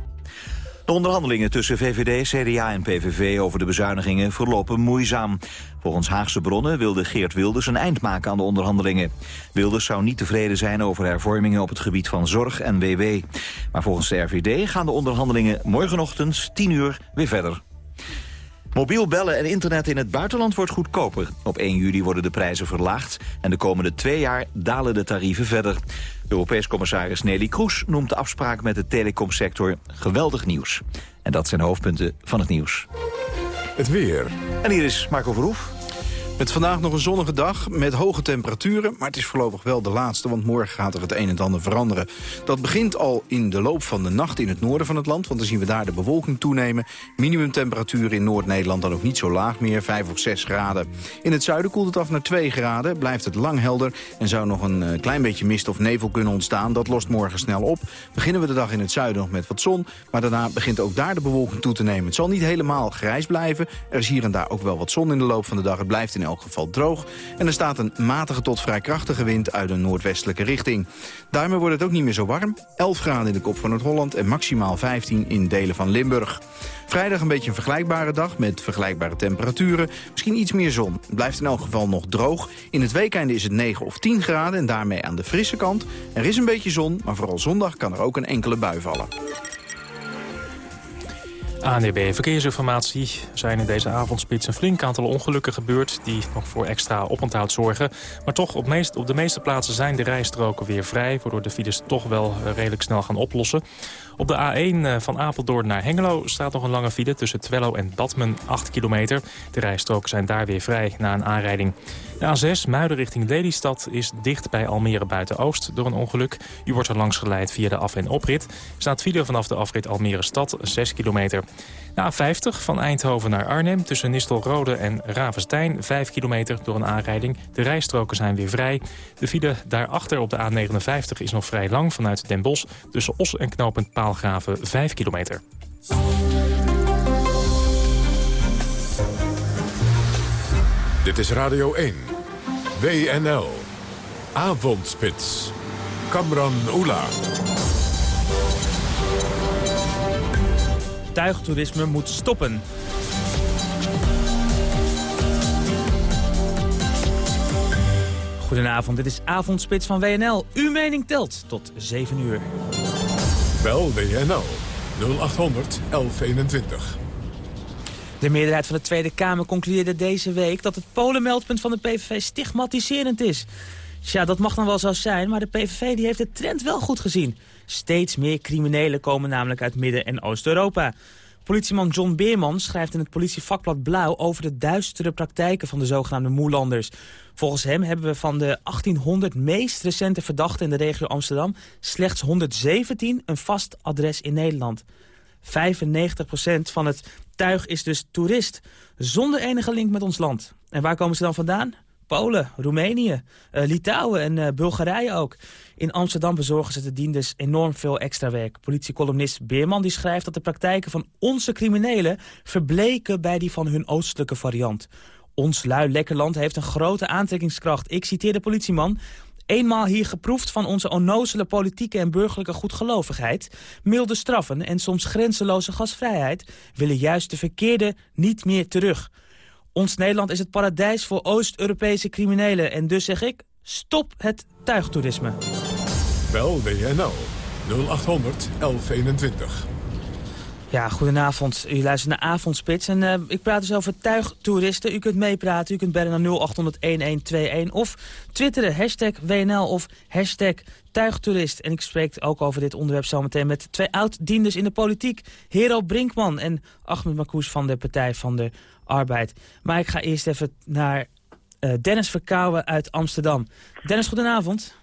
De onderhandelingen tussen VVD, CDA en PVV over de bezuinigingen verlopen moeizaam. Volgens Haagse bronnen wilde Geert Wilders een eind maken aan de onderhandelingen. Wilders zou niet tevreden zijn over hervormingen op het gebied van zorg en WW. Maar volgens de RVD gaan de onderhandelingen morgenochtend 10 uur weer verder. Mobiel bellen en internet in het buitenland wordt goedkoper. Op 1 juli worden de prijzen verlaagd en de komende twee jaar dalen de tarieven verder. Europees commissaris Nelly Kroes noemt de afspraak met de telecomsector geweldig nieuws. En dat zijn hoofdpunten van het nieuws. Het weer. En hier is Marco Verhoef. Met vandaag nog een zonnige dag met hoge temperaturen... maar het is voorlopig wel de laatste, want morgen gaat er het een en ander veranderen. Dat begint al in de loop van de nacht in het noorden van het land... want dan zien we daar de bewolking toenemen. Minimumtemperatuur in Noord-Nederland dan ook niet zo laag meer, 5 of 6 graden. In het zuiden koelt het af naar 2 graden, blijft het lang helder... en zou nog een eh, klein beetje mist of nevel kunnen ontstaan. Dat lost morgen snel op. Beginnen we de dag in het zuiden nog met wat zon... maar daarna begint ook daar de bewolking toe te nemen. Het zal niet helemaal grijs blijven. Er is hier en daar ook wel wat zon in de loop van de dag. Het blijft in elk geval droog. En er staat een matige tot vrij krachtige wind uit een noordwestelijke richting. Daarmee wordt het ook niet meer zo warm. 11 graden in de kop van Noord-Holland en maximaal 15 in delen van Limburg. Vrijdag een beetje een vergelijkbare dag met vergelijkbare temperaturen. Misschien iets meer zon. Blijft in elk geval nog droog. In het weekende is het 9 of 10 graden en daarmee aan de frisse kant. Er is een beetje zon, maar vooral zondag kan er ook een enkele bui vallen. ANDB Verkeersinformatie. Er zijn in deze avondspits een flink aantal ongelukken gebeurd... die nog voor extra oponthoud zorgen. Maar toch, op, op de meeste plaatsen zijn de rijstroken weer vrij... waardoor de files toch wel eh, redelijk snel gaan oplossen. Op de A1 eh, van Apeldoorn naar Hengelo staat nog een lange file... tussen Twello en Badmen, 8 kilometer. De rijstroken zijn daar weer vrij na een aanrijding. De A6, Muiden richting Lelystad, is dicht bij Almere Buiten-Oost door een ongeluk. U wordt er langs geleid via de af- en oprit. Staat file vanaf de afrit Almere Stad, 6 kilometer. Na 50 van Eindhoven naar Arnhem tussen Nistelrode en Ravenstein. 5 kilometer door een aanrijding. De rijstroken zijn weer vrij. De file daarachter op de A59 is nog vrij lang vanuit Den Bosch. Tussen Os en knooppunt Paalgraven 5 kilometer. Dit is Radio 1. WNL. Avondspits. Kamran Oela. Tuigtoerisme moet stoppen. Goedenavond, dit is Avondspits van WNL. Uw mening telt tot 7 uur. Bel WNL 0800 1121. De meerderheid van de Tweede Kamer concludeerde deze week dat het polenmeldpunt van de PVV stigmatiserend is. Tja, dat mag dan wel zo zijn, maar de PVV die heeft de trend wel goed gezien. Steeds meer criminelen komen namelijk uit Midden- en Oost-Europa. Politieman John Beerman schrijft in het politievakblad Blauw... over de duistere praktijken van de zogenaamde Moelanders. Volgens hem hebben we van de 1800 meest recente verdachten in de regio Amsterdam... slechts 117 een vast adres in Nederland. 95% van het tuig is dus toerist, zonder enige link met ons land. En waar komen ze dan vandaan? Polen, Roemenië, uh, Litouwen en uh, Bulgarije ook. In Amsterdam bezorgen ze de dienders enorm veel extra werk. Politiecolumnist Beerman die schrijft dat de praktijken van onze criminelen... verbleken bij die van hun oostelijke variant. Ons lui lekker land heeft een grote aantrekkingskracht. Ik citeer de politieman. Eenmaal hier geproefd van onze onnozele politieke en burgerlijke goedgelovigheid... milde straffen en soms grenzeloze gasvrijheid... willen juist de verkeerde niet meer terug... Ons Nederland is het paradijs voor Oost-Europese criminelen. En dus zeg ik, stop het tuigtoerisme. Bel WNL 0800 1121. Ja, goedenavond. U luistert naar Avondspits. En uh, ik praat dus over tuigtoeristen. U kunt meepraten. U kunt bellen naar 0800-1121. Of twitteren, hashtag WNL of hashtag tuigtoerist. En ik spreek ook over dit onderwerp zometeen met twee oud-dienders in de politiek. Hero Brinkman en Ahmed Marcouch van de Partij van de Arbeid. Maar ik ga eerst even naar uh, Dennis Verkouwen uit Amsterdam. Dennis, goedenavond.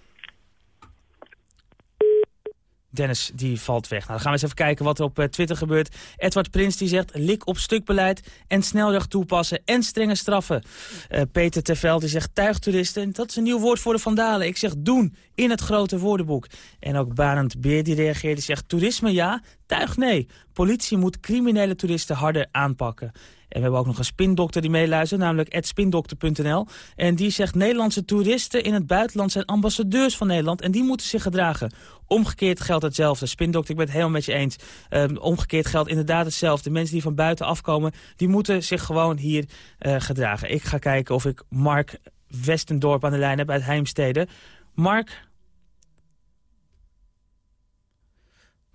Dennis die valt weg. Nou, dan gaan we eens even kijken wat er op uh, Twitter gebeurt. Edward Prins die zegt lik op stukbeleid en snelrecht toepassen en strenge straffen. Uh, Peter Terveld die zegt tuigtoeristen. Dat is een nieuw woord voor de vandalen. Ik zeg doen in het grote woordenboek. En ook Barend Beer die reageert. Die zegt toerisme ja, tuig nee. Politie moet criminele toeristen harder aanpakken. En we hebben ook nog een spindokter die meeluistert, namelijk spindokter.nl. En die zegt Nederlandse toeristen in het buitenland zijn ambassadeurs van Nederland. En die moeten zich gedragen. Omgekeerd geldt hetzelfde. Spindokter, ik ben het helemaal met je eens. Um, omgekeerd geldt inderdaad hetzelfde. Mensen die van buiten afkomen, die moeten zich gewoon hier uh, gedragen. Ik ga kijken of ik Mark Westendorp aan de lijn heb uit Heimstede. Mark,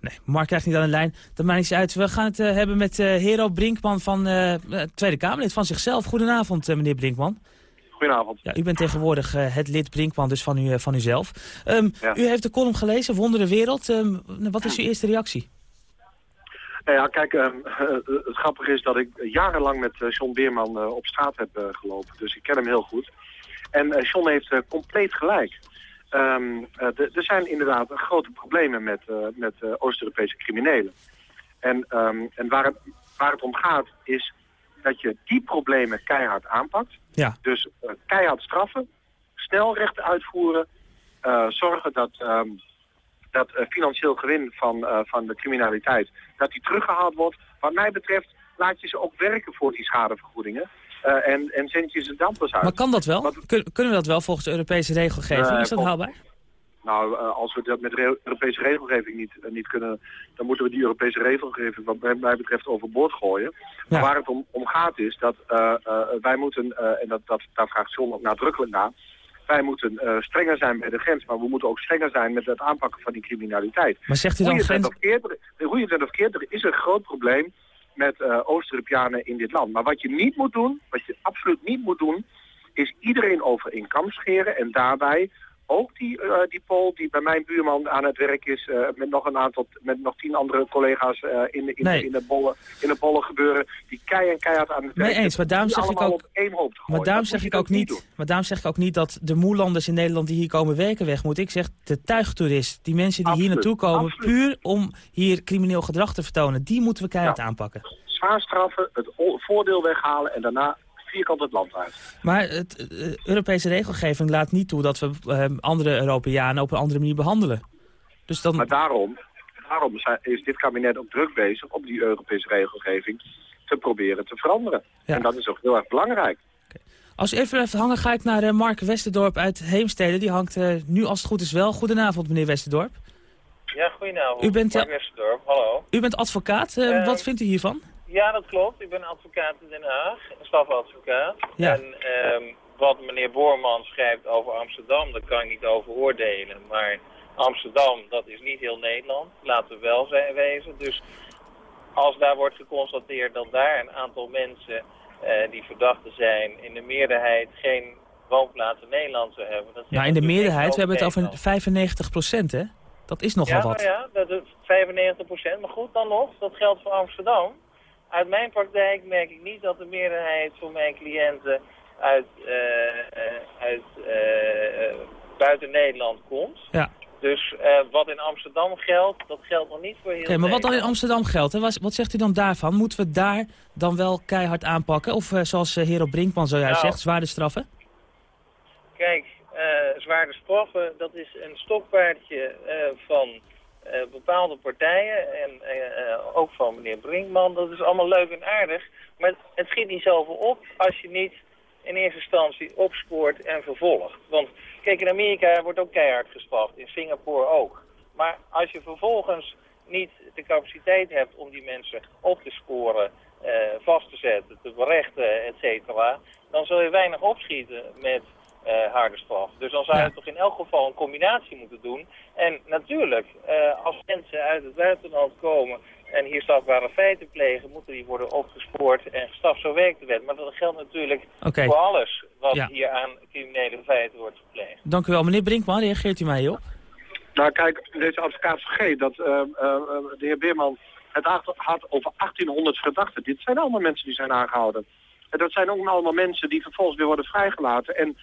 Nee, Mark krijgt niet aan de lijn. Dat maakt niet uit. We gaan het uh, hebben met uh, Hero Brinkman van uh, Tweede Kamerlid van zichzelf. Goedenavond, meneer Brinkman. Goedenavond. Ja, u bent tegenwoordig het lid Brinkman, dus van, u, van uzelf. Um, ja. U heeft de column gelezen, Wondere Wereld. Um, wat is uw eerste reactie? Nou ja, kijk, um, het grappige is dat ik jarenlang met John Beerman op straat heb gelopen. Dus ik ken hem heel goed. En John heeft compleet gelijk. Um, er zijn inderdaad grote problemen met, uh, met uh, Oost-Europese criminelen. En, um, en waar, het, waar het om gaat is dat je die problemen keihard aanpakt. Ja. Dus uh, keihard straffen, snel rechten uitvoeren, zorgen dat, um, dat financieel gewin van, van de criminaliteit dat die teruggehaald wordt. Wat mij betreft laat je ze ook werken voor die schadevergoedingen. Uh, en, en ze dan pas uit. Maar kan dat wel? Wat, Kun, kunnen we dat wel volgens de Europese regelgeving? Uh, is dat haalbaar? Nou, uh, als we dat met de Europese regelgeving niet, niet kunnen... dan moeten we die Europese regelgeving wat mij betreft overboord gooien. Ja. Maar waar het om, om gaat is dat wij moeten... en dat, dat, daar vraagt John ook nadrukkelijk naar... wij moeten strenger zijn bij de grens... maar we moeten ook strenger zijn met het aanpakken van die criminaliteit. Maar zegt u dan... Hoe je het of keert, er is een groot probleem met uh, Oost-Europeanen in dit land. Maar wat je niet moet doen, wat je absoluut niet moet doen, is iedereen over in kam scheren en daarbij ook die, uh, die Pool die bij mijn buurman aan het werk is... Uh, met nog een aantal, met nog tien andere collega's uh, in, de, in, nee. in, de bollen, in de bollen gebeuren... die kei en keihard aan het werk Nee eens, maar daarom zeg ik ook... Op één hoop te maar daarom zeg ik ook niet, maar daarom zeg ik ook niet dat de moelanders in Nederland... die hier komen werken weg moeten. Ik zeg de tuigtoerist, die mensen die absoluut, hier naartoe komen... absoluut. puur om hier crimineel gedrag te vertonen... die moeten we keihard ja. aanpakken. Zwaar straffen, het voordeel weghalen en daarna vierkant het land uit. Maar het, uh, Europese regelgeving laat niet toe dat we uh, andere Europeanen op een andere manier behandelen. Dus dan... Maar daarom, daarom is dit kabinet ook druk bezig om die Europese regelgeving te proberen te veranderen. Ja. En dat is ook heel erg belangrijk. Okay. Als u even blijft hangen ga ik naar uh, Mark Westerdorp uit Heemstede. Die hangt nu als het goed is wel. Goedenavond meneer Westerdorp. Ja, goedenavond. U bent, Mark Westerdorp, hallo. U bent advocaat. wat vindt u hiervan? Ja, dat klopt. Ik ben advocaat in Den Haag, stafadvocaat. Ja. En um, wat meneer Boorman schrijft over Amsterdam, daar kan ik niet over oordelen. Maar Amsterdam, dat is niet heel Nederland, laten we wel zijn wezen. Dus als daar wordt geconstateerd dat daar een aantal mensen uh, die verdachten zijn... in de meerderheid geen woonplaats in Nederland zou hebben... Dat nou, in de meerderheid, we hebben het over 95 procent, hè? Dat is nogal ja, wat. Ja, dat is 95 procent. Maar goed, dan nog, dat geldt voor Amsterdam uit mijn praktijk merk ik niet dat de meerderheid van mijn cliënten uit, uh, uh, uit uh, buiten Nederland komt. Ja. Dus wat in Amsterdam geldt, dat geldt nog niet voor heel Oké, okay, maar wat dan in Amsterdam geldt, hè? Wat, wat zegt u dan daarvan? Moeten we daar dan wel keihard aanpakken? Of zoals Hero Brinkman zojuist nou, zegt, zwaarde straffen? Kijk, zwaarde straffen, dat is een stokpaardje van... Uh, bepaalde partijen en uh, ook van meneer Brinkman, dat is allemaal leuk en aardig. Maar het schiet niet zoveel op als je niet in eerste instantie opspoort en vervolgt. Want kijk, in Amerika wordt ook keihard gestraft, in Singapore ook. Maar als je vervolgens niet de capaciteit hebt om die mensen op te sporen, vast te zetten, te berechten, et cetera, dan zul je weinig opschieten met uh, harde straf. Dus dan zou je ja. toch in elk geval een combinatie moeten doen. En natuurlijk, uh, als mensen uit het buitenland komen en hier strafbare feiten plegen, moeten die worden opgespoord en gestraft. Zo werkt de wet. Maar dat geldt natuurlijk okay. voor alles wat ja. hier aan criminele feiten wordt gepleegd. Dank u wel. Meneer Brinkman, reageert u mij hierop? Nou kijk, deze advocaat vergeet dat uh, de heer Beerman het had over 1800 verdachten. Dit zijn allemaal mensen die zijn aangehouden. En dat zijn ook allemaal mensen die vervolgens weer worden vrijgelaten en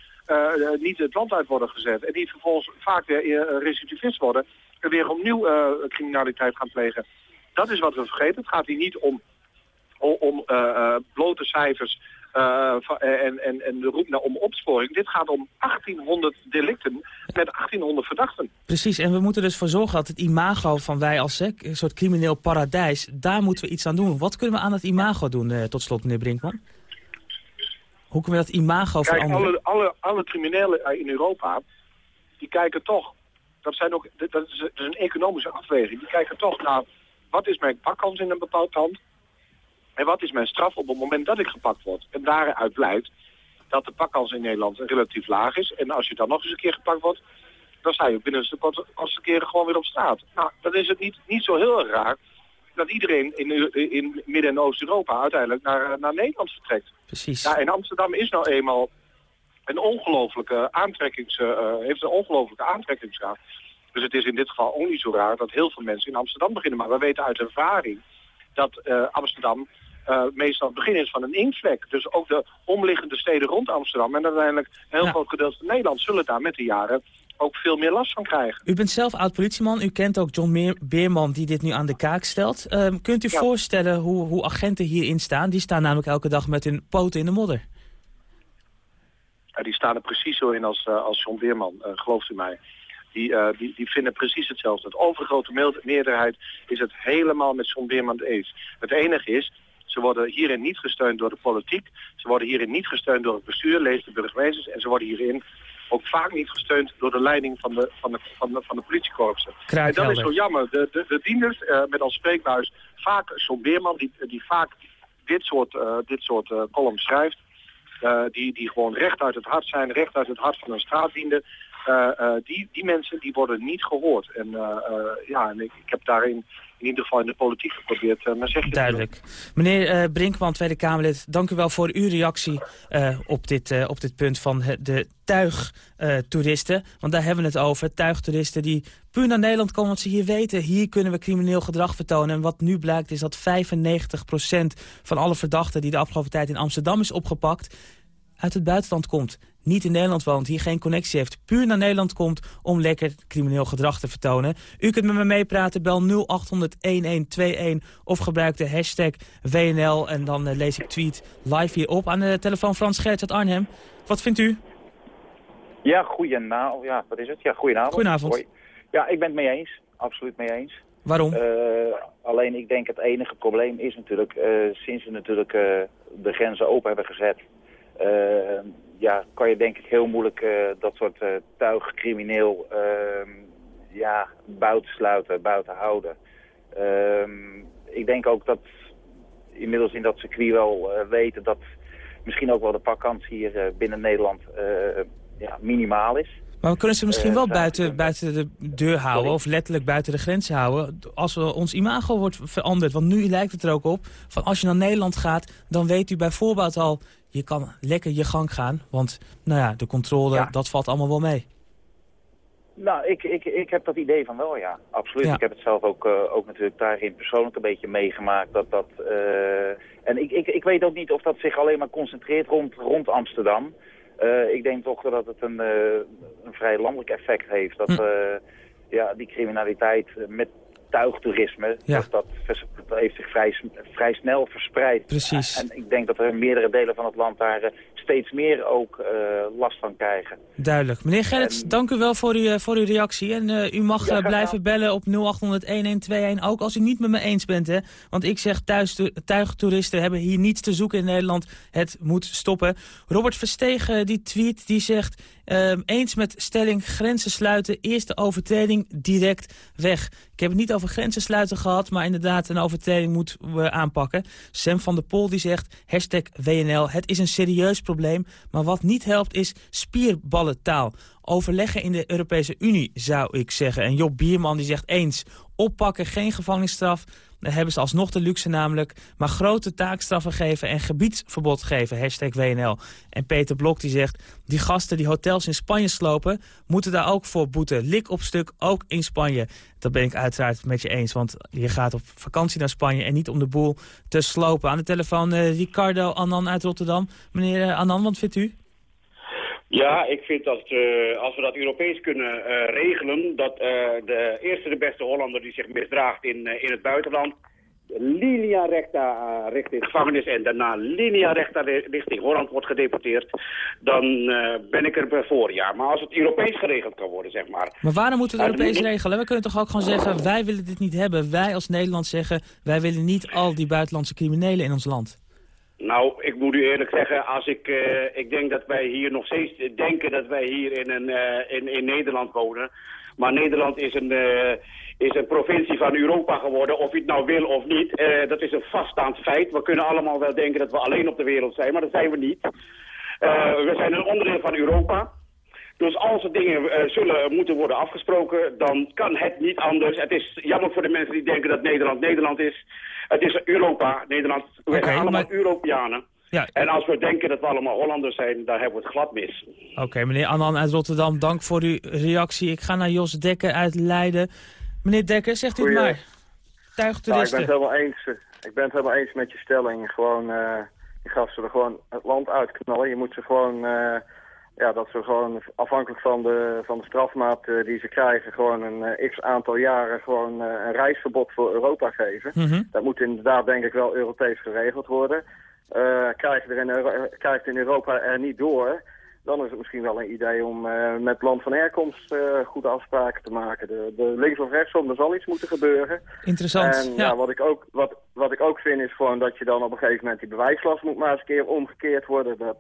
niet het land uit worden gezet. En die vervolgens vaak weer uh, recidivist worden en weer opnieuw criminaliteit gaan plegen. Dat is wat we vergeten. Het gaat hier niet om, om, blote cijfers en, en, en de roep naar om opsporing. Dit gaat om 1800 delicten met 1800 verdachten. Precies, en we moeten dus voor zorgen dat het imago van wij als een soort crimineel paradijs, daar moeten we iets aan doen. Wat kunnen we aan het imago doen, tot slot, meneer Brinkman? Hoe kunnen we dat imago Kijk, veranderen? Alle, alle, alle criminelen in Europa, die kijken toch, dat, zijn ook, dat, is, een economische afweging, die kijken toch naar wat is mijn pakkans in een bepaald land en wat is mijn straf op het moment dat ik gepakt word. En daaruit blijkt dat de pakkans in Nederland relatief laag is. En als je dan nog eens een keer gepakt wordt, dan sta je binnen de kortste keren gewoon weer op straat. Nou, dan is het niet, niet zo heel erg raar dat iedereen in, in Midden- en Oost-Europa uiteindelijk naar, naar Nederland vertrekt. Precies. Ja, en Amsterdam is nou eenmaal een ongelofelijke aantrekkings, uh, heeft een ongelofelijke aantrekkingskracht. Dus het is in dit geval ook niet zo raar dat heel veel mensen in Amsterdam beginnen. Maar we weten uit ervaring dat uh, Amsterdam uh, meestal het begin is van een inktvlek. Dus ook de omliggende steden rond Amsterdam en uiteindelijk een heel ja. groot gedeelte van Nederland zullen daar met de jaren ook veel meer last van krijgen. U bent zelf oud-politieman. U kent ook John Beerman die dit nu aan de kaak stelt. Uh, kunt u ja. voorstellen hoe, hoe agenten hierin staan? Die staan namelijk elke dag met hun poten in de modder. Ja, die staan er precies zo in als, uh, als John Beerman, uh, gelooft u mij. Die, uh, die, die vinden precies hetzelfde. Het overgrote meerderheid is het helemaal met John Beerman eens. Het enige is, ze worden hierin niet gesteund door de politiek. Ze worden hierin niet gesteund door het bestuur, lees de burgemeesters. En ze worden hierin ook vaak niet gesteund door de leiding van de, van de, van de, van de politiekorpsen. En dat is zo jammer. De, de, de dieners, uh, met als spreekbuis vaak John Beerman, die, die vaak dit soort, uh, dit soort uh, columns schrijft. die, die gewoon recht uit het hart zijn, recht uit het hart van een straatdiende. Die, die mensen die worden niet gehoord. En ja, en ik, heb daarin in ieder geval in de politiek geprobeerd maar Duidelijk. Meneer Brinkman, Tweede Kamerlid, dank u wel voor uw reactie op, dit, op dit punt van de tuigtoeristen. want daar hebben we het over. Tuigtoeristen die puur naar Nederland komen, want ze hier weten... hier kunnen we crimineel gedrag vertonen. En wat nu blijkt is dat 95% van alle verdachten... die de afgelopen tijd in Amsterdam is opgepakt... uit het buitenland komt niet in Nederland woont, hier geen connectie heeft... puur naar Nederland komt om lekker crimineel gedrag te vertonen. U kunt met me meepraten, bel 0800-1121 of gebruik de hashtag WNL... en dan uh, lees ik tweet live hier op. Aan de telefoon Frans Gerts uit Arnhem. Wat vindt u? Ja, goedenavond. Ja, wat is het? Ja, goedenavond. Goedenavond. Hoi. Ja, ik ben het mee eens. Absoluut mee eens. Waarom? Uh, alleen ik denk het enige probleem is natuurlijk... Uh, sinds we natuurlijk de grenzen open hebben gezet ja, kan je denk ik heel moeilijk uh, dat soort uh, tuig crimineel uh, ja, buiten sluiten, buiten houden. Ehm, ik denk ook dat inmiddels in dat circuit wel uh, weten dat misschien ook wel de pakkans hier binnen Nederland ja, minimaal is. Maar we kunnen ze misschien wel buiten, buiten de deur houden of letterlijk buiten de grenzen houden als we, ons imago wordt veranderd. Want nu lijkt het er ook op van als je naar Nederland gaat, dan weet u bijvoorbeeld al je kan lekker je gang gaan. Want nou ja, de controle, dat valt allemaal wel mee. Nou, ik, ik, ik heb dat idee van wel, ja. Absoluut. Ik heb het zelf ook, uh, ook natuurlijk daarin persoonlijk een beetje meegemaakt. Dat, dat, uh, en ik, ik, ik weet ook niet of dat zich alleen maar concentreert rond, rond Amsterdam. Uh, ik denk toch dat het een, een vrij landelijk effect heeft. Dat hm. ja, die criminaliteit met tuigtoerisme, ja. dat, dat, heeft zich vrij, vrij snel verspreid. Precies. En ik denk dat er in meerdere delen van het land daar eh, steeds meer ook uh, last van krijgen. Duidelijk. Meneer Gerrits, dank u wel voor, uw, eh, voor uw reactie. En uh, u mag ja, blijven bellen op 0800-1121, ook als u niet met me eens bent. Hè? Want ik zeg, thuis, tuigtoeristen hebben hier niets te zoeken in Nederland. Het moet stoppen. Robert Verstegen, die tweet, die zegt... Uh, eens met stelling grenzen sluiten, eerste overtreding direct weg. Ik heb het niet over grenzen sluiten gehad, maar inderdaad een overtreding moeten we aanpakken. Sam van der Pol die zegt, hashtag WNL, het is een serieus probleem, maar wat niet helpt is spierballentaal. Overleggen in de Europese Unie, zou ik zeggen. En Job Bierman die zegt eens, oppakken, geen gevangenisstraf. Hebben ze alsnog de luxe namelijk. Maar grote taakstraffen geven en gebiedsverbod geven. Hashtag WNL. En Peter Blok die zegt... die gasten die hotels in Spanje slopen... moeten daar ook voor boeten. Lik op stuk, ook in Spanje. Dat ben ik uiteraard met je eens. Want je gaat op vakantie naar Spanje... en niet om de boel te slopen. Aan de telefoon uh, Ricardo Annan uit Rotterdam. Meneer uh, Annan, wat vindt u? Ja, ik vind dat uh, als we dat Europees kunnen uh, regelen... dat uh, de eerste de beste Hollander die zich misdraagt in, in het buitenland... linea recta richting gevangenis en daarna linea recta richting Holland wordt gedeporteerd... dan ben ik er voor, ja. Maar als het Europees geregeld kan worden, zeg maar... Maar waarom moeten we het Europees regelen? We kunnen toch ook gewoon zeggen, wij willen dit niet hebben. Wij als Nederland zeggen, wij willen niet al die buitenlandse criminelen in ons land. Nou, ik moet u eerlijk zeggen, als ik, uh, ik denk dat wij hier nog steeds denken dat wij hier in, een, uh, in, in Nederland wonen. Maar Nederland is een, uh, is een provincie van Europa geworden, of je het nou wil of niet. dat is een vaststaand feit. We kunnen allemaal wel denken dat we alleen op de wereld zijn, maar dat zijn we niet. we zijn een onderdeel van Europa. Dus als er dingen zullen moeten worden afgesproken, dan kan het niet anders. Het is jammer voor de mensen die denken dat Nederland Nederland is. Het is Europa, Nederland. We zijn allemaal maar... Europeanen. Ja. En als we denken dat we allemaal Hollanders zijn, dan hebben we het glad mis. Oké, meneer Annan uit Rotterdam, dank voor uw reactie. Ik ga naar Jos Dekker uit Leiden. Meneer Dekker, zegt u het maar. Tuigtoeristen. Nou, ik ben het helemaal eens. Ik ben het helemaal eens met je stelling. Gewoon, uh, die gasten er gewoon het land uitknallen. Je moet ze gewoon... Uh, ja, dat ze gewoon afhankelijk van de, van de strafmaat uh, die ze krijgen... gewoon een uh, x aantal jaren gewoon uh, een reisverbod voor Europa geven. Mm -hmm. Dat moet inderdaad denk ik wel Europees geregeld worden. krijgen er in, Euro krijgt in Europa er niet door... dan is het misschien wel een idee om met land van herkomst goede afspraken te maken. De, de links of rechtsom, er zal iets moeten gebeuren. Interessant, En ja. wat, ik ook, wat, wat ik ook vind is gewoon dat je dan op een gegeven moment die bewijslast moet maar eens een keer omgekeerd worden. Dat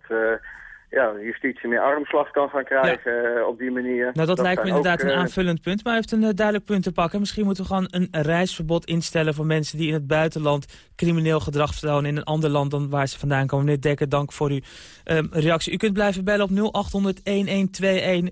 ja, justitie meer armslag kan gaan krijgen eh, op die manier. Nou, dat, lijkt me inderdaad een eh, aanvullend punt. Maar hij heeft een uh, duidelijk punt te pakken. Misschien moeten we gewoon een reisverbod instellen voor mensen die in het buitenland crimineel gedrag vertonen in een ander land dan waar ze vandaan komen. Meneer Dekker, dank voor uw um, reactie. U kunt blijven bellen op 0800-1121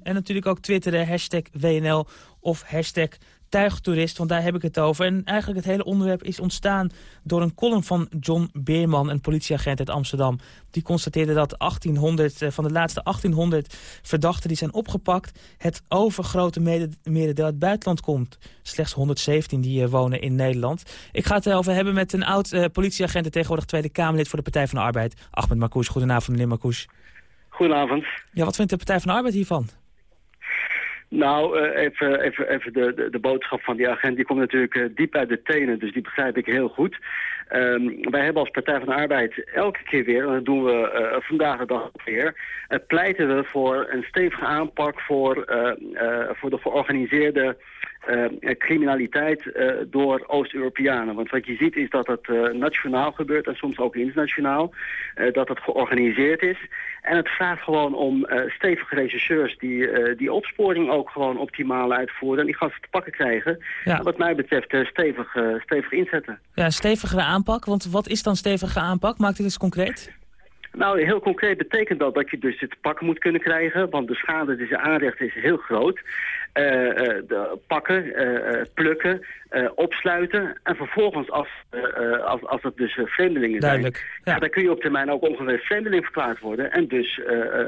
en natuurlijk ook twitteren, hashtag WNL of hashtag tuigtoerist, want daar heb ik het over. En eigenlijk het hele onderwerp is ontstaan door een column van John Beerman, een politieagent uit Amsterdam. Die constateerde dat 1800, eh, van de laatste 1800 verdachten die zijn opgepakt... het overgrote merendeel uit het buitenland komt. Slechts 117 die eh, wonen in Nederland. Ik ga het erover hebben met een oud uh, politieagent... en tegenwoordig Tweede Kamerlid voor de Partij van de Arbeid. Ahmed Marcouch, goedenavond meneer Marcouch. Goedenavond. Ja, wat vindt de Partij van de Arbeid hiervan? Nou, uh, even, even, even de, de, de, boodschap van die agent, die komt natuurlijk uh, diep uit de tenen, dus die begrijp ik heel goed. Um, wij hebben als Partij van de Arbeid elke keer weer, en dat doen we uh, vandaag de dag weer, pleiten we voor een stevige aanpak voor, voor de georganiseerde criminaliteit uh, door Oost-Europeanen. Want wat je ziet is dat het nationaal gebeurt en soms ook internationaal. dat het georganiseerd is. En het vraagt gewoon om stevige regisseurs die die opsporing ook gewoon optimaal uitvoeren. En die gasten te pakken krijgen. Ja. wat mij betreft stevig, stevig inzetten. Ja, stevigere aanpak. Want wat is dan stevige aanpak? Maakt het eens concreet? Nou, heel concreet betekent dat dat je dus het pakken moet kunnen krijgen. Want de schade die ze aanrecht is heel groot. Uh, de pakken, uh, plukken, opsluiten. En vervolgens, als, als, als het dus vreemdelingen Duidelijk, zijn... Ja. dan kun je op termijn ook ongeveer vreemdeling verklaard worden. En dus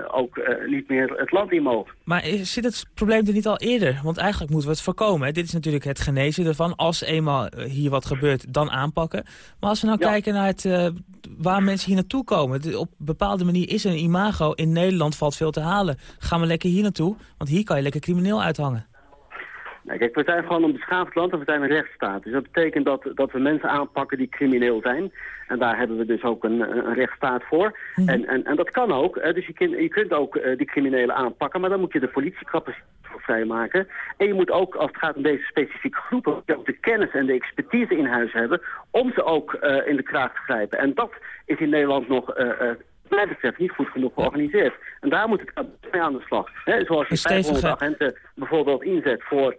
ook niet meer het land in mogen. Maar zit het probleem er niet al eerder? Want eigenlijk moeten we het voorkomen. Hè? Dit is natuurlijk het genezen ervan. Als eenmaal hier wat gebeurt, dan aanpakken. Maar als we nou kijken naar het, waar mensen hier naartoe komen... op bepaalde manier is er een imago. In Nederland valt veel te halen. Gaan we lekker hier naartoe, want hier kan je lekker crimineel uithangen. Nee, kijk, we zijn gewoon een beschaafd land en we zijn een rechtsstaat. Dus dat betekent dat, dat we mensen aanpakken die crimineel zijn. En daar hebben we dus ook een, een rechtsstaat voor. Mhm. en, en, en dat kan ook. Hè. Dus je, kunt, je kunt ook uh, die criminelen aanpakken, maar dan moet je de politiecapaciteit voor vrijmaken. En je moet ook, als het gaat om deze specifieke groepen, ook de kennis en de expertise in huis hebben om ze ook uh, in de kraag te grijpen. En dat is in Nederland nog... Uh, mij betreft niet goed genoeg georganiseerd. En daar moet het mee aan de slag. He, zoals je 500 agenten bijvoorbeeld inzet voor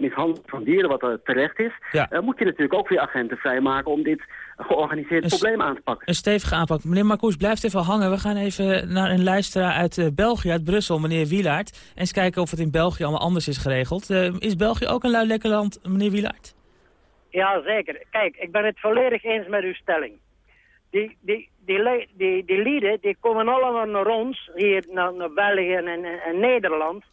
mishandeling van dieren, wat er terecht is, ja. uh, moet je natuurlijk ook weer agenten vrijmaken om dit georganiseerd probleem aan te pakken. Een stevige aanpak. Meneer Marcoes, blijft even hangen. We gaan even naar een luisteraar uit België, uit Brussel, meneer Wielaert. En eens kijken of het in België allemaal anders is geregeld. is België ook een lui lekker land, meneer Wielaert? Ja, zeker. Kijk, ik ben het volledig eens met uw stelling. Die, die, die, die, die lieden die komen allemaal naar ons, hier naar, naar België en, en Nederland.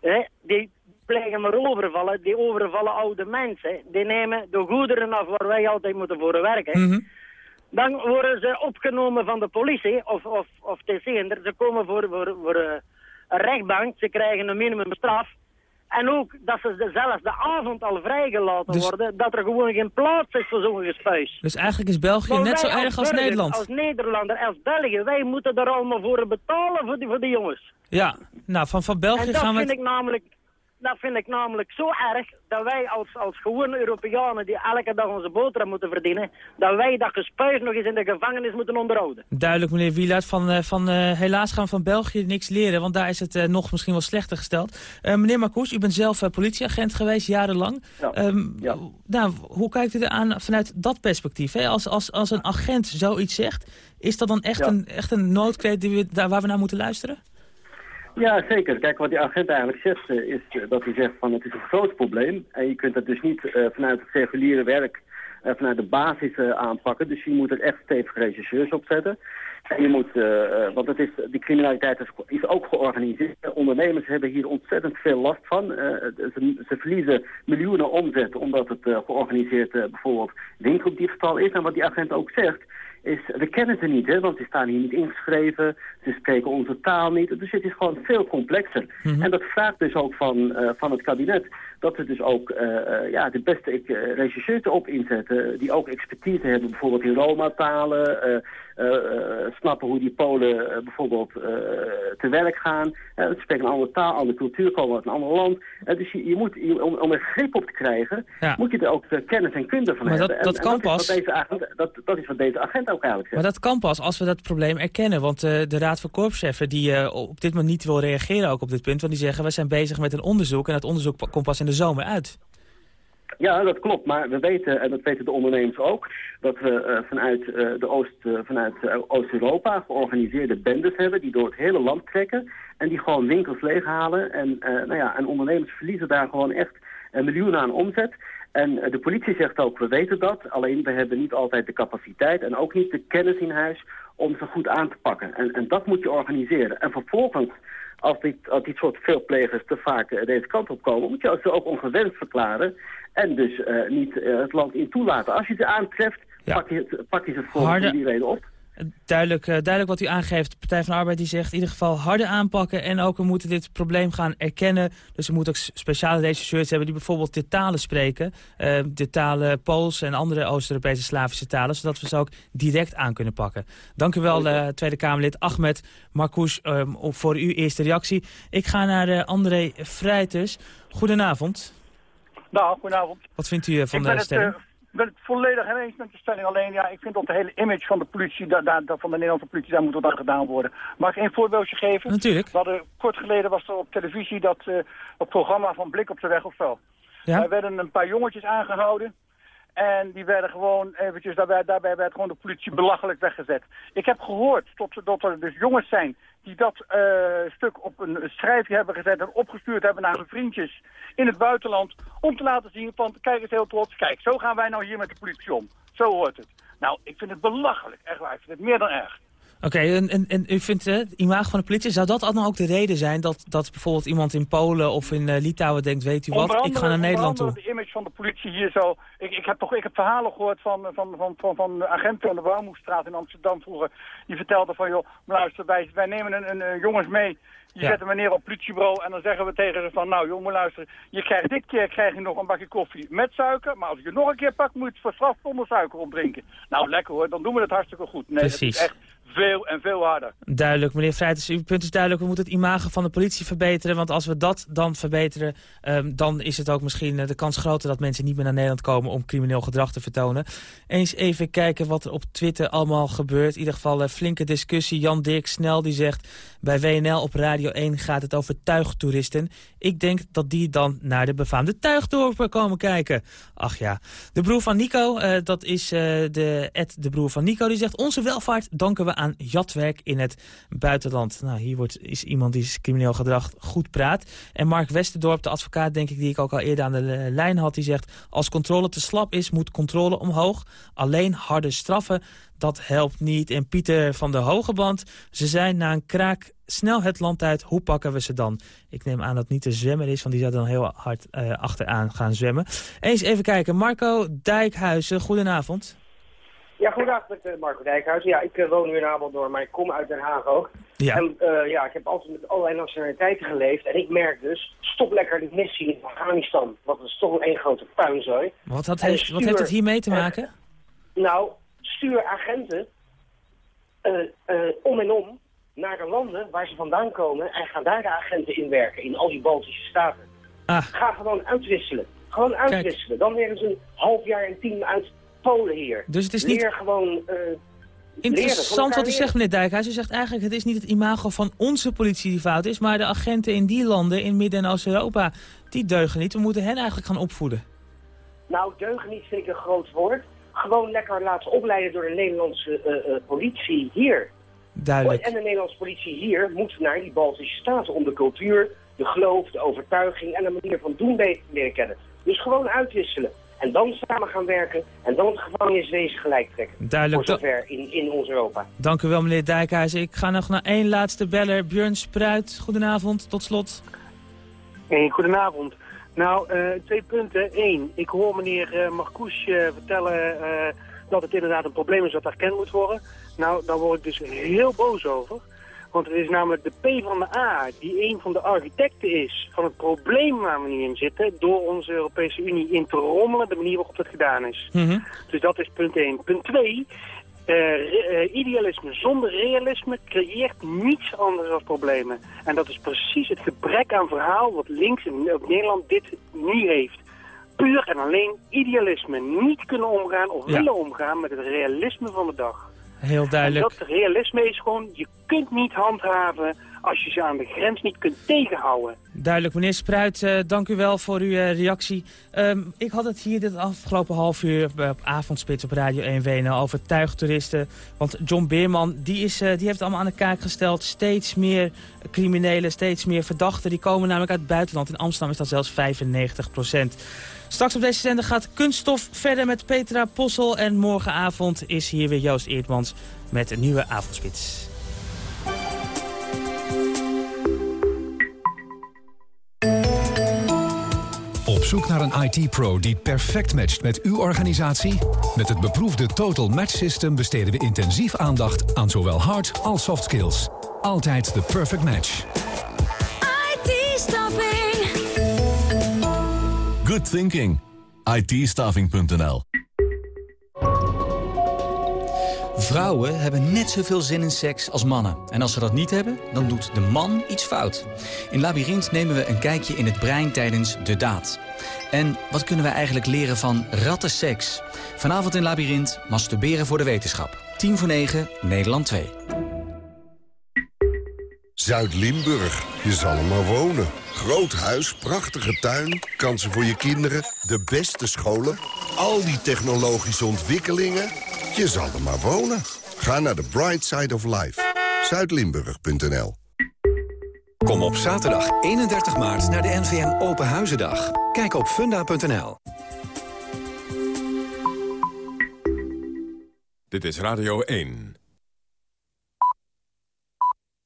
Hè, die plegen maar overvallen, die overvallen oude mensen. Die nemen de goederen af waar wij altijd moeten voor werken. Mhm. Dan worden ze opgenomen van de politie, of, of, of Ze komen voor, voor, voor uh, een rechtbank, ze krijgen een minimumstraf. En ook dat ze dezelfde avond al vrijgelaten dus- worden, dat er gewoon geen plaats is voor zo'n gespuis. Dus eigenlijk is België net zo erg als, Nederland? Als Nederlander, als België, wij moeten er allemaal voor betalen voor die, voor die jongens. Ja, nou van, van België gaan we... En dat vind ik namelijk dat vind ik namelijk zo erg dat wij als, als gewone Europeanen die elke dag onze boterham moeten verdienen, dat wij dat gespuis nog eens in de gevangenis moeten onderhouden. Duidelijk meneer Wielaert, van, uh, van uh, helaas gaan we van België niks leren, want daar is het uh, nog misschien wel slechter gesteld. meneer Marcouch, u bent zelf politieagent geweest jarenlang. Ja. Um, ja. Nou, hoe kijkt u er aan vanuit dat perspectief? Hè? Als, als, als een agent zoiets zegt, is dat dan echt, een, echt een noodkreet die we, daar, waar we naar moeten luisteren? Ja, zeker. Kijk, wat die agent eigenlijk zegt, eh, is eh, dat hij zegt van het is een groot probleem. En je kunt dat dus niet uh, vanuit het reguliere werk, vanuit de basis aanpakken. Dus je moet er echt stevig regisseurs opzetten. En je moet, want het is, die criminaliteit is, is, ook georganiseerd. Ondernemers hebben hier ontzettend veel last van. Ze, ze, verliezen miljoenen omzet omdat het georganiseerd bijvoorbeeld winkeldiefstal is. En wat die agent ook zegt, is, we kennen ze niet, hè, want ze staan hier niet ingeschreven, ze spreken onze taal niet, dus het is gewoon veel complexer. Mhm. En dat vraagt dus ook van, uh, van het kabinet dat we dus ook ja, de beste regisseurs erop inzetten... die ook expertise hebben, bijvoorbeeld in Roma-talen... snappen hoe die Polen bijvoorbeeld te werk gaan. ze spreken een andere taal, andere cultuur, komen uit een ander land. dus je, je moet, om, om er grip op te krijgen, moet je er ook kennis en kunde van maar hebben. Dat, dat en, kan dat pas. Is wat deze agent, dat, dat is wat deze agent ook eigenlijk zegt. Maar dat kan pas als we dat probleem erkennen. Want de Raad van Korpscheffen die op dit moment niet wil reageren ook op dit punt. Want die zeggen, we zijn bezig met een onderzoek en dat onderzoek komt pas in de zomer uit. Ja, dat klopt. Maar we weten, en dat weten de ondernemers ook, dat we uh, vanuit, uh, de Oost, uh, vanuit Oost-Europa georganiseerde bendes hebben die door het hele land trekken en die gewoon winkels leeghalen. En, nou ja, en ondernemers verliezen daar gewoon echt een miljoen aan omzet. En de politie zegt ook, we weten dat, alleen we hebben niet altijd de capaciteit en ook niet de kennis in huis om ze goed aan te pakken. En, en dat moet je organiseren. En vervolgens, als dit, als dit soort veelplegers te vaak deze kant op komen, moet je ze ook ongewenst verklaren en dus uh, niet uh, het land in toelaten. Als je ze aantreft, ja. pak, je het, pak je ze voor Harde... die reden op. Duidelijk, uh, duidelijk wat u aangeeft. De Partij van de Arbeid die zegt in ieder geval harder aanpakken. En ook we moeten dit probleem gaan erkennen. Dus we moeten ook speciale regisseurs hebben die bijvoorbeeld de talen spreken. Uh, de talen Pools en andere Oost-Europese Slavische talen. Zodat we ze ook direct aan kunnen pakken. Dank u wel uh, Tweede Kamerlid Ahmed Marcouch um, voor uw eerste reactie. Ik ga naar André Vrijters. Goedenavond. Nou, goedenavond. Wat vindt u van de stelling? Ik ben het volledig eens met de stelling. Alleen, ja, ik vind dat de hele image van de politie, daar, daar, van de Nederlandse politie, daar moet wat aan gedaan worden. Mag ik een voorbeeldje geven? Natuurlijk. Hadden, kort geleden was er op televisie dat, uh, dat programma van Blik op de weg of zo. Ja? Daar werden een paar jongetjes aangehouden. En die werden gewoon eventjes, daarbij, daarbij werd gewoon de politie belachelijk weggezet. Ik heb gehoord tot, dat er dus jongens zijn die dat uh, stuk op een schrijfje hebben gezet en opgestuurd hebben naar hun vriendjes in het buitenland. Om te laten zien van, kijk eens heel trots, kijk, zo gaan wij nou hier met de politie om. Zo hoort het. Nou, ik vind het belachelijk, echt waar. Ik vind het meer dan erg. Oké, okay, en, en, en, u vindt het imago van de politie, zou dat dan ook de reden zijn dat, dat bijvoorbeeld iemand in Polen of in uh, Litouwen denkt, weet u wat, andere, ik ga naar Nederland toe? de image van de politie hier zo, ik, ik heb toch ik heb verhalen gehoord van, van, van, van, van agenten aan de Warmoestraat in Amsterdam vroeger, die vertelden van, joh, luister, wij, wij nemen een, een, een jongens mee, je ja. zet hem neer op politiebureau en dan zeggen we tegen ze van, nou jongen luister, je krijgt dit keer krijg je nog een bakje koffie met suiker, maar als ik je nog een keer pak, moet je het verstraft zonder suiker opdrinken. Nou lekker hoor, dan doen we het hartstikke goed. Nee, Precies. Het is echt veel en veel harder. Duidelijk, meneer Vrijters, uw punt is duidelijk. We moeten het imago van de politie verbeteren. Want als we dat dan verbeteren, um, dan is het ook misschien uh, de kans groter dat mensen niet meer naar Nederland komen om crimineel gedrag te vertonen. Eens even kijken wat er op Twitter allemaal gebeurt. In ieder geval uh, flinke discussie. Jan Dirk Snel die zegt, bij WNL op Radio 1 gaat het over tuigtoeristen. Ik denk dat die dan naar de befaamde tuigdorpen komen kijken. Ach ja. De broer van Nico, uh, dat is de, Ed, de broer van Nico, die zegt, onze welvaart danken we aan jatwerk in het buitenland. Nou, hier wordt, is iemand die crimineel gedrag goed praat. En Mark Westerdorp, de advocaat, denk ik, die ik ook al eerder aan de lijn had, die zegt... als controle te slap is, moet controle omhoog. Alleen harde straffen, dat helpt niet. En Pieter van der Hogeband, ze zijn na een kraak snel het land uit. Hoe pakken we ze dan? Ik neem aan dat niet de zwemmer is, want die zou dan heel hard uh, achteraan gaan zwemmen. Eens even kijken. Marco Dijkhuizen, goedenavond. Ja, goedendag met uh, Marco Dijkhuizen. Ja, ik uh, woon nu in Apeldoorn, maar ik kom uit Den Haag ook. Ja. En uh, ja, ik heb altijd met allerlei nationaliteiten geleefd. En ik merk dus, stop lekker die missie in Afghanistan. Want dat is toch een grote puinzooi. Wat, dat heeft, stuur, wat heeft het hiermee te maken? nou, stuur agenten om en om naar de landen waar ze vandaan komen. En ga daar de agenten inwerken, in al die Baltische staten. Ah. Ga gewoon uitwisselen. Gewoon uitwisselen. Kijk. Dan weer eens een half jaar een team uit Polen hier. Dus het is niet... Leer gewoon... Uh, Interessant wat u zegt, meneer Dijkhuis. U zegt eigenlijk, het is niet het imago van onze politie die fout is... maar de agenten in die landen, in Midden- en Oost-Europa, die deugen niet. We moeten hen eigenlijk gaan opvoeden. Nou, deugen niet vind ik een groot woord. Gewoon lekker laten opleiden door de Nederlandse uh, uh, politie hier. Duidelijk. En de Nederlandse politie hier moet naar die Baltische Staten... om de cultuur, de geloof, de overtuiging en de manier van doen beter te leren kennen. Dus gewoon uitwisselen. En dan samen gaan werken en dan het gevangeniswezen gelijk trekken. Duidelijk. Voor zover in, in ons Europa. Dank u wel, meneer Dijkhuizen. Ik ga nog naar één laatste beller. Björn Spruit, goedenavond, tot slot. Hey, goedenavond. Nou, uh, twee punten. Eén, ik hoor meneer uh, uh, vertellen dat het inderdaad een probleem is dat erkend moet worden. Nou, daar word ik dus heel boos over. Want het is namelijk de P van de A die een van de architecten is van het probleem waar we nu in zitten. Door onze Europese Unie in te rommelen, de manier waarop dat gedaan is. Mhm. Dus dat is punt 1. Punt 2. idealisme zonder realisme creëert niets anders dan problemen. En dat is precies het gebrek aan verhaal wat links in op Nederland dit nu heeft. Puur en alleen idealisme. Niet kunnen omgaan of Ja. willen omgaan met het realisme van de dag. Heel duidelijk. En dat realisme is gewoon, je kunt niet handhaven als je ze aan de grens niet kunt tegenhouden. Duidelijk, meneer Spruit, eh, dank u wel voor uw eh, reactie. Ehm, ik had het hier dit afgelopen half uur bij- op avondspits op Radio 1 WNL over tuigtoeristen. Want John Beerman, die, is, eh, die heeft het allemaal aan de kaak gesteld. Steeds meer criminelen, steeds meer verdachten. Die komen namelijk uit het buitenland. In Amsterdam is dat zelfs 95 procent. Straks op deze zender gaat Kunststof verder met Petra Possel. En morgenavond is hier weer Joost Eertmans met een nieuwe avondspits. Op zoek naar een IT-pro die perfect matcht met uw organisatie? Met het beproefde Total Match System besteden we intensief aandacht aan zowel hard als soft skills. Altijd de perfect match. Good thinking. ITstaffing.nl Vrouwen hebben net zoveel zin in seks als mannen. En als ze dat niet hebben, dan doet de man iets fout. In Labyrinth nemen we een kijkje in het brein tijdens de daad. En wat kunnen we eigenlijk leren van rattenseks? Vanavond in Labyrinth, masturberen voor de wetenschap. 10 voor 9, Nederland 2. Zuid-Limburg, je zal er maar wonen. Groot huis, prachtige tuin, kansen voor je kinderen, de beste scholen... al die technologische ontwikkelingen, je zal er maar wonen. Ga naar de Bright Side of Life. Zuidlimburg.nl Kom op zaterdag 31 maart naar de NVM Open Huizendag. Kijk op funda.nl. Dit is Radio 1.